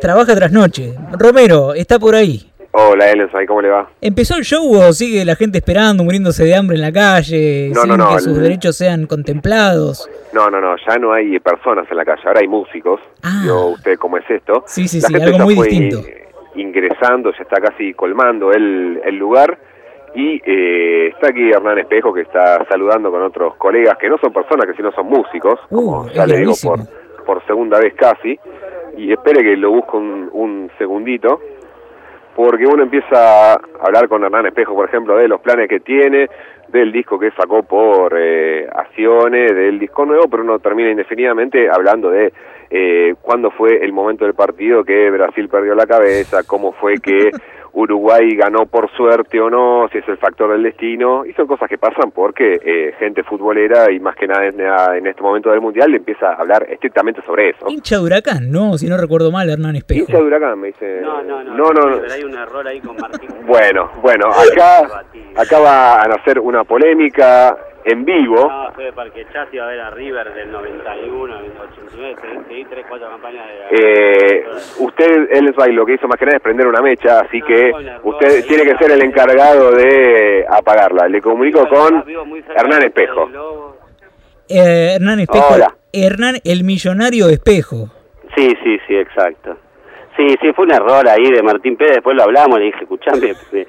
Trabaja tras noche. Romero, está por ahí. Hola, Ellensay, ¿cómo le va? ¿Empezó el show o sigue la gente esperando, muriéndose de hambre en la calle, No, sin no, no, que sus el- derechos sean contemplados? No, no, no, ya no hay personas en la calle, ahora hay músicos. Yo, usted, ¿cómo es esto? Ah. Sí, sí, la sí, gente algo muy fue distinto. In- ingresando, ya está casi colmando el, el lugar. Y eh, está aquí Hernán Espejo, que está saludando con otros colegas, que no son personas, que sino son músicos, como Uh, ya es le digo por, por segunda vez casi. Y espere que lo busco un, un segundito, porque uno empieza a hablar con Hernán Espejo, por ejemplo, de los planes que tiene, del disco que sacó por eh, Acciones, del disco nuevo, pero uno termina indefinidamente hablando de eh, cuándo fue el momento del partido que Brasil perdió la cabeza, cómo fue que *laughs* Uruguay ganó por suerte o no, si es el factor del destino, y son cosas que pasan porque eh, gente futbolera y más que nada en, este momento del Mundial empieza a hablar estrictamente sobre eso. Hincha de Huracán, ¿no? Si no recuerdo mal, Hernán Espejo. Hincha de Huracán, me dice. No, no, no. No, no, no. Pero hay un error ahí con Martín. Bueno, bueno, acá, acá va a nacer una polémica en vivo. No, fue de Parque Chas iba a ver a River del 91, del 89, seguí- 3, 4 campañas de... Eh, usted, Ellensweig, lo que hizo más que nada es prender una mecha, así que usted tiene que ser el encargado de apagarla. Le comunico con Hernán Espejo. Eh, Hernán Espejo. Hola. Hernán, el millonario Espejo. Sí, sí, sí, exacto. Sí, sí, fue un error ahí de Martín Pérez, después lo hablamos, le dije, escuchame, eh,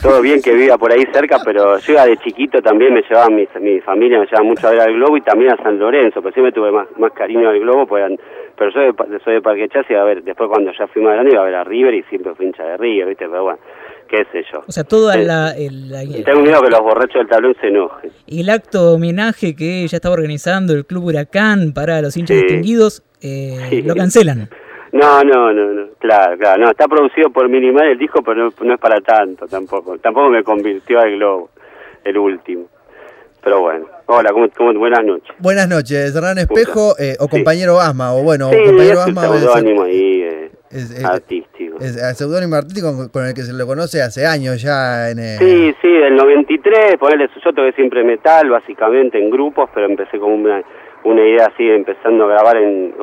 todo bien que viva por ahí cerca, pero yo iba de chiquito también, me llevaba, mi, mi familia me llevaba mucho a ver al Globo y también a San Lorenzo, pero siempre tuve más, más cariño al Globo, pues, pero soy de, soy de Parque Chas y a ver, después cuando ya fui más grande iba a ver a River y siempre fui hincha de River, ¿viste? Pero bueno, qué sé yo. O sea, toda Sí. la, el, la- Tengo miedo que los borrachos del tablón se enojen. el acto de homenaje que ya estaba organizando el Club Huracán para los hinchas Sí. distinguidos, eh, Sí. lo cancelan. *laughs* No, no, no, no, claro, claro, no, está producido por Minimal el disco, pero no, no es para tanto tampoco, tampoco me convirtió al Globo, el último. Pero bueno, hola, ¿cómo, cómo, buenas noches. Buenas noches, Hernán Espejo, eh, o compañero Asma, o bueno, sí, compañero es Asma. seudónimo ahí, eh, es- es- artístico. es el seudónimo artístico con, con el que se lo conoce hace años ya en... eh, Sí, sí, del 93, ponerle, yo toqué siempre metal, básicamente en grupos, pero empecé como una, una idea así, empezando a grabar en,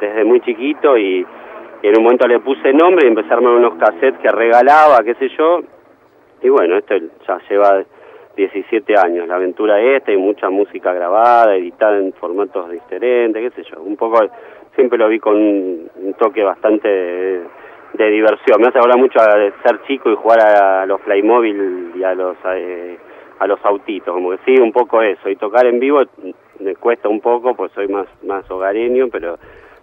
desde muy chiquito y, en un momento le puse nombre y empecé a unos cassettes que regalaba, qué sé yo, y bueno, esto ya lleva 17 años, la aventura esta y mucha música grabada, editada en formatos diferentes, qué sé yo, un poco, siempre lo vi con un, toque bastante de, diversión, me hace hablar mucho de ser chico y jugar a los Playmobil y a los... eh, a los autitos, como que sí, un poco eso, y tocar en vivo me cuesta un poco, pues soy más, más hogareño, pero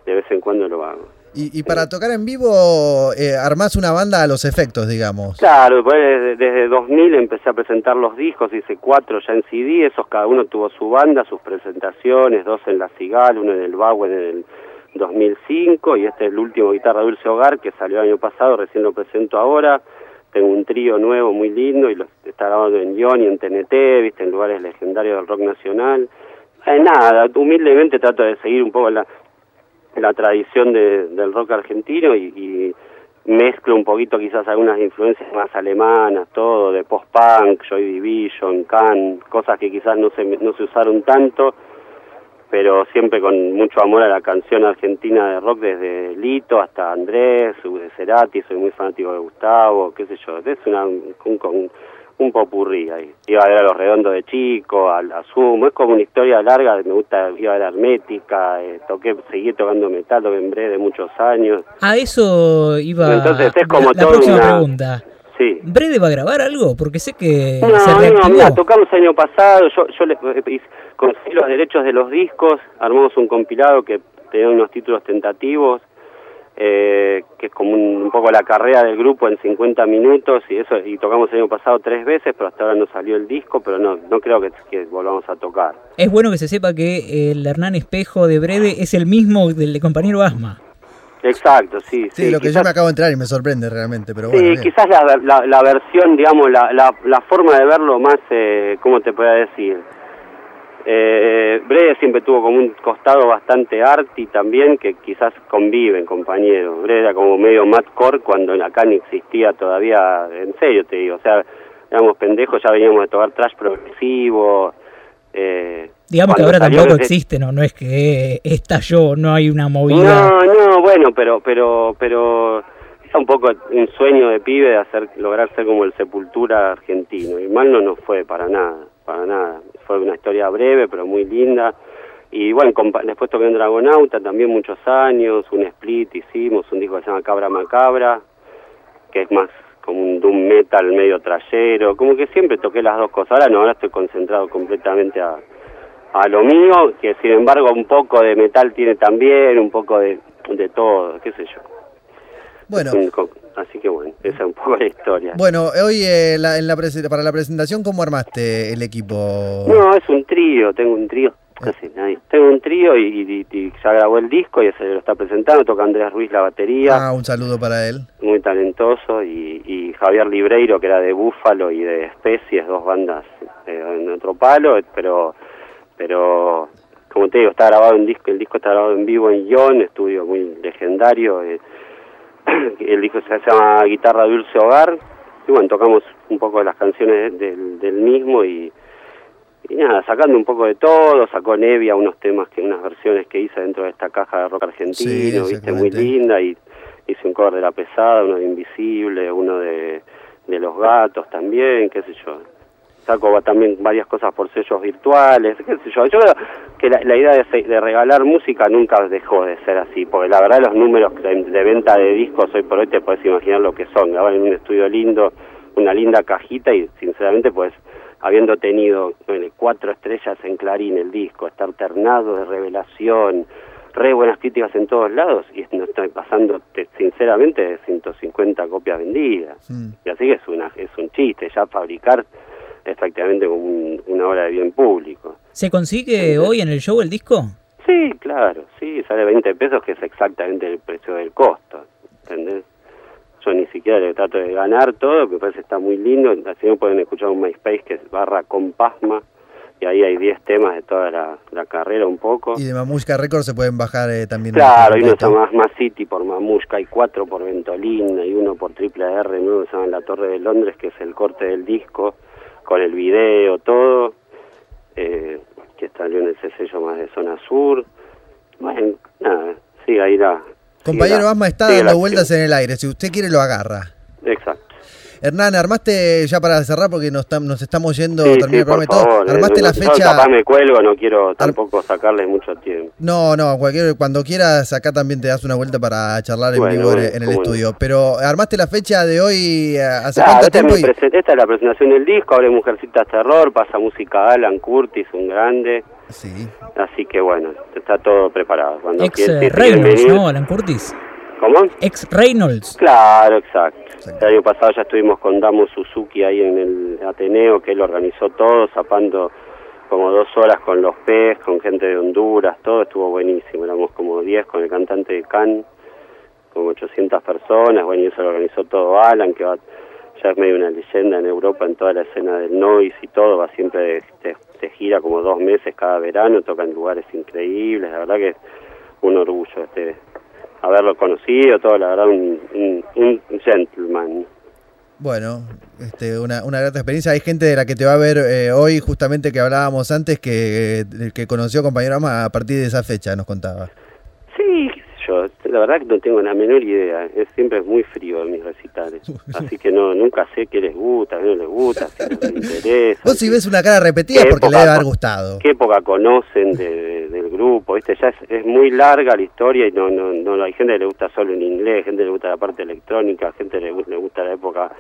de vez en cuando lo hago. Y, y para tocar en vivo, eh, armás una banda a los efectos, digamos. Claro, pues desde, desde 2000 empecé a presentar los discos, hice cuatro ya en CD, esos cada uno tuvo su banda, sus presentaciones, dos en La Cigal, uno en el Bauen en el 2005, y este es el último Guitarra Dulce Hogar que salió el año pasado, recién lo presento ahora. Tengo un trío nuevo muy lindo y lo está grabando en Ion y en TNT, viste, en lugares legendarios del rock nacional. Eh, nada, humildemente trato de seguir un poco la, la tradición de- del rock argentino y, y mezclo un poquito quizás algunas influencias más alemanas, todo, de post-punk, Joy Division, Can, cosas que quizás no se, no se usaron tanto, pero siempre con mucho amor a la canción argentina de rock, desde Lito hasta Andrés, de Cerati, soy muy fanático de Gustavo, qué sé yo, es una, un, un, un popurrí ahí. Iba a ver a Los Redondos de Chico, a, a Sumo, es como una historia larga, me gusta, iba a ver Hermética, eh, toqué, seguí tocando metal, en breve de muchos años. A eso iba Entonces es como la, la próxima una- pregunta. Sí. ¿Brede va a grabar algo? Porque sé que No, se no, mira, tocamos el año pasado, yo, yo le, eh, conseguí los derechos de los discos, armamos un compilado que tenía unos títulos tentativos, eh, que es como un, un poco la carrera del grupo en 50 minutos, y eso y tocamos el año pasado tres veces, pero hasta ahora no salió el disco, pero no, no creo que, que volvamos a tocar. Es bueno que se sepa que el Hernán Espejo de Brede es el mismo del de compañero Asma. Exacto, sí, sí. Sí, lo que quizás- yo me acabo de entrar y me sorprende realmente, pero Sí, bueno. bien. quizás la, la, la versión, digamos, la, la, la forma de verlo más, eh, ¿cómo te puedo decir? Eh, Brede siempre tuvo como un costado bastante arty también, que quizás conviven, compañeros. Brede era como medio madcore cuando acá no existía todavía, en serio te digo, o sea, éramos pendejos, ya veníamos de tocar trash progresivo. Eh, Digamos que ahora tampoco existe, ¿no? No es que estalló, no hay una movida. no, no, bueno, pero, pero, pero es un poco un sueño de pibe de hacer, lograr ser como el Sepultura argentino. Y mal no nos fue para nada, para nada. Fue una historia breve, pero muy linda. Y bueno, después toqué en Dragonauta también muchos años, un split hicimos, un disco que se llama Cabra Macabra, que es más como un doom metal medio trayero, como que siempre toqué las dos cosas. Ahora no, ahora estoy concentrado completamente a, a lo mío, que sin embargo un poco de metal tiene también, un poco de, de todo, qué sé yo. Bueno. Un Así que bueno, esa es un poco la historia. Bueno, hoy eh, la- en la para la presentación, ¿cómo armaste el equipo? No, es un trío, tengo un trío, casi nadie. Tengo un trío y, y- y ya grabó el disco y se lo está presentando, toca Andrés Ruiz la batería. Ah, un saludo para él. muy talentoso y, y Javier Libreiro que era de Búfalo y de Especies, dos bandas eh, en otro palo, pero pero como te digo, está grabado en disco, el disco está grabado en vivo en Ion, estudio muy legendario, eh, *clears throat* el disco se llama Guitarra Dulce Hogar, y bueno, tocamos un poco de las canciones del, del mismo y, y nada, sacando un poco de todo, sacó Nevia unos temas, que unas versiones que hice dentro de esta caja de rock argentino, Sí, viste, muy linda, y hice un cover de La Pesada, uno de Invisible, uno de, de Los Gatos también, qué sé yo. Saco también varias cosas por sellos virtuales, qué sé yo. Yo creo que la, la idea de, regalar música nunca dejó de ser así, porque la verdad los números de, de venta de discos hoy por hoy te puedes imaginar lo que son. Grabar en un estudio lindo, una linda cajita y sinceramente pues habiendo tenido bueno, cuatro estrellas en Clarín el disco, estar ternado de revelación, re buenas críticas en todos lados y no estoy pasando te- sinceramente de 150 copias vendidas. Y así que es una es un chiste, ya fabricar es prácticamente como un- una obra de bien público. ¿Se consigue hoy en el show el disco? Sí, claro, sí, sale 20 pesos que es exactamente el precio del costo, ¿entendés? Yo ni siquiera le trato de ganar todo, me parece que está muy lindo, así no pueden escuchar un MySpace que es barra compasma, y ahí hay 10 temas de toda la, la carrera un poco. Y de Mamushka Records se pueden bajar eh, también. Claro, hay uno que se llama Más City por Mamushka, hay cuatro por Ventolin, hay uno por Triple R, nuevo que se llama La Torre de Londres, que es el corte del disco, con el video, todo, eh, que salió en ese sello más de Zona Sur. Bueno, nada, sigue ahí la... Compañero Asma está dando vueltas en el aire. Si usted quiere, lo agarra. Exacto. Hernán, armaste ya para cerrar porque nos, tam- nos estamos yendo, Sí, termina sí, el programa y todo. favor. Armaste eh, la fecha. capaz me cuelgo, no quiero tampoco sacarles mucho tiempo. No, no, cualquier, cuando quieras, acá también te das una vuelta para charlar en Bueno, vivo en- bueno, en el no. estudio. Pero armaste la fecha de hoy eh, hace Claro, cuánto esta, es tiempo y esta es la presentación del disco, hay Mujercitas Terror, pasa música Alan Curtis, un grande. Sí. Así que bueno, está todo preparado. Cuando Ex quieran- eh, Reynolds, ¿no? Alan Curtis. ¿Cómo? Ex Reynolds. Claro, exacto. El año pasado ya estuvimos con Damo Suzuki ahí en el Ateneo, que él organizó todo, zapando como dos horas con los PES, con gente de Honduras, todo estuvo buenísimo. Éramos como 10 con el cantante de Can, como 800 personas. Bueno, y eso lo organizó todo Alan, que va, ya es medio una leyenda en Europa en toda la escena del noise y todo. Va siempre, te, te gira como dos meses cada verano, toca en lugares increíbles. La verdad que es un orgullo este haberlo conocido, todo, la verdad, un, un, un gentleman. bueno, este, una, una grata experiencia. Hay gente de la que te va a ver eh, hoy, justamente que hablábamos antes, que, eh, que conoció a compañero Ama a partir de esa fecha, nos contaba. Sí, qué sé yo, la verdad que no tengo la menor idea, es siempre es muy frío en mis recitales, *laughs* así que no nunca sé qué les gusta, qué no les gusta, si les interesa, Vos si ves una cara repetida ¿Qué porque le debe haber gustado. qué época conocen de- de- del grupo, ¿viste? Ya es, es muy larga la historia y no, no, no hay gente que le gusta solo en inglés, gente que le gusta la parte electrónica, gente le, gu- le gusta la época,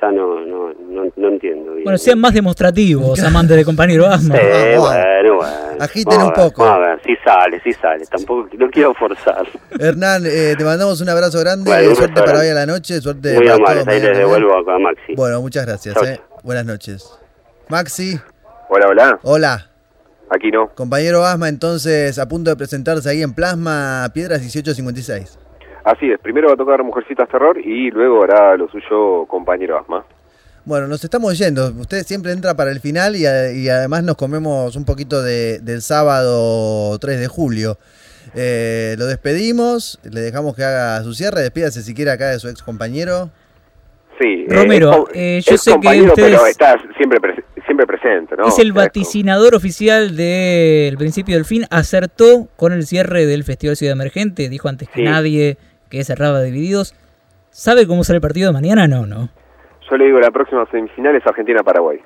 ya no, no, no, no entiendo bien. Bueno, sean más demostrativos, amantes de compañero Asma. Sí, bueno, bueno. Agiten un poco. A ver, si sale, si sale. Tampoco, no quiero forzar. Hernán, eh, te mandamos un abrazo grande, Bueno, suerte para grande. hoy a la noche, suerte Muy para amable, todos ahí les devuelvo a Maxi. Bueno, muchas gracias. Chau, eh. Buenas noches. Maxi. Hola, hola. Hola. Aquí no. Compañero Asma, entonces, a punto de presentarse ahí en Plasma Piedras 1856. Así es, primero va a tocar Mujercitas Terror y luego hará lo suyo compañero Asma. Bueno, nos estamos yendo. Usted siempre entra para el final y, además nos comemos un poquito de- del sábado 3 de julio. Eh, lo despedimos, le dejamos que haga su cierre, despídase si quiere acá de su ex compañero. Sí. eh, Romero, es eh, yo es sé que ustedes- pero está siempre, siempre presente, ¿no? es el vaticinador oficial del principio del fin. Acertó con el cierre del Festival Ciudad Emergente. Dijo antes que Sí. nadie que cerraba divididos. ¿Sabe cómo será el partido de mañana? No, no. Yo le digo, la próxima semifinal es Argentina-Paraguay.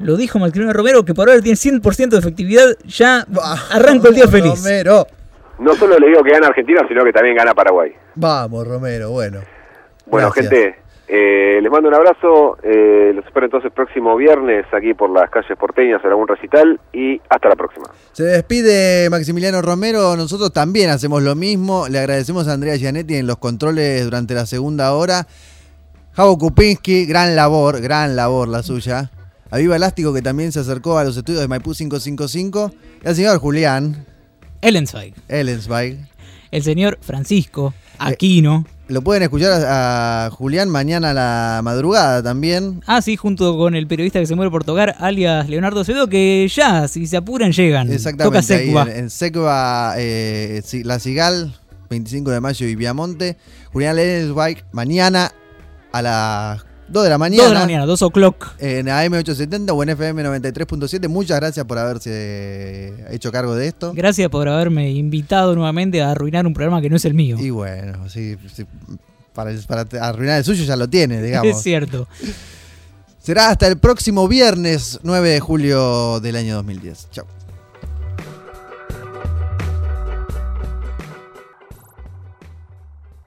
Lo dijo Maximiliano Romero que por ahora tiene 100% de efectividad. Ya arranco el día feliz. Romero. No solo le digo que gana Argentina, sino que también gana Paraguay. Vamos, Romero, bueno. Bueno, Gracias. gente, eh, les mando un abrazo. Eh, los espero entonces próximo viernes aquí por las calles porteñas en algún recital y hasta la próxima. Se despide Maximiliano Romero, nosotros también hacemos lo mismo. Le agradecemos a Andrea Gianetti en los controles durante la segunda hora. Javo Kupinski, gran labor, gran labor la suya. A Viva Elástico que también se acercó a los estudios de Maipú 555. Y al señor Julián Ellensweig. Ellensweig. El señor Francisco Aquino. Lo pueden escuchar a, a Julián mañana a la madrugada también. Ah, sí, junto con el periodista que se muere por tocar, alias Leonardo Acevedo, que ya, si se apuran, llegan. Toca Exactamente, ahí en, en eh, La Cigal, 25 de mayo y Viamonte. Julián Ellensweig mañana a las 2 de la mañana. 2 de la mañana, 2 o'clock. En AM870 o en FM 93.7. Muchas gracias por haberse hecho cargo de esto. Gracias por haberme invitado nuevamente a arruinar un programa que no es el mío. Y bueno, sí, sí, para, para arruinar el suyo ya lo tiene, digamos. Es cierto. Será hasta el próximo viernes 9 de julio del año 2010. Chao.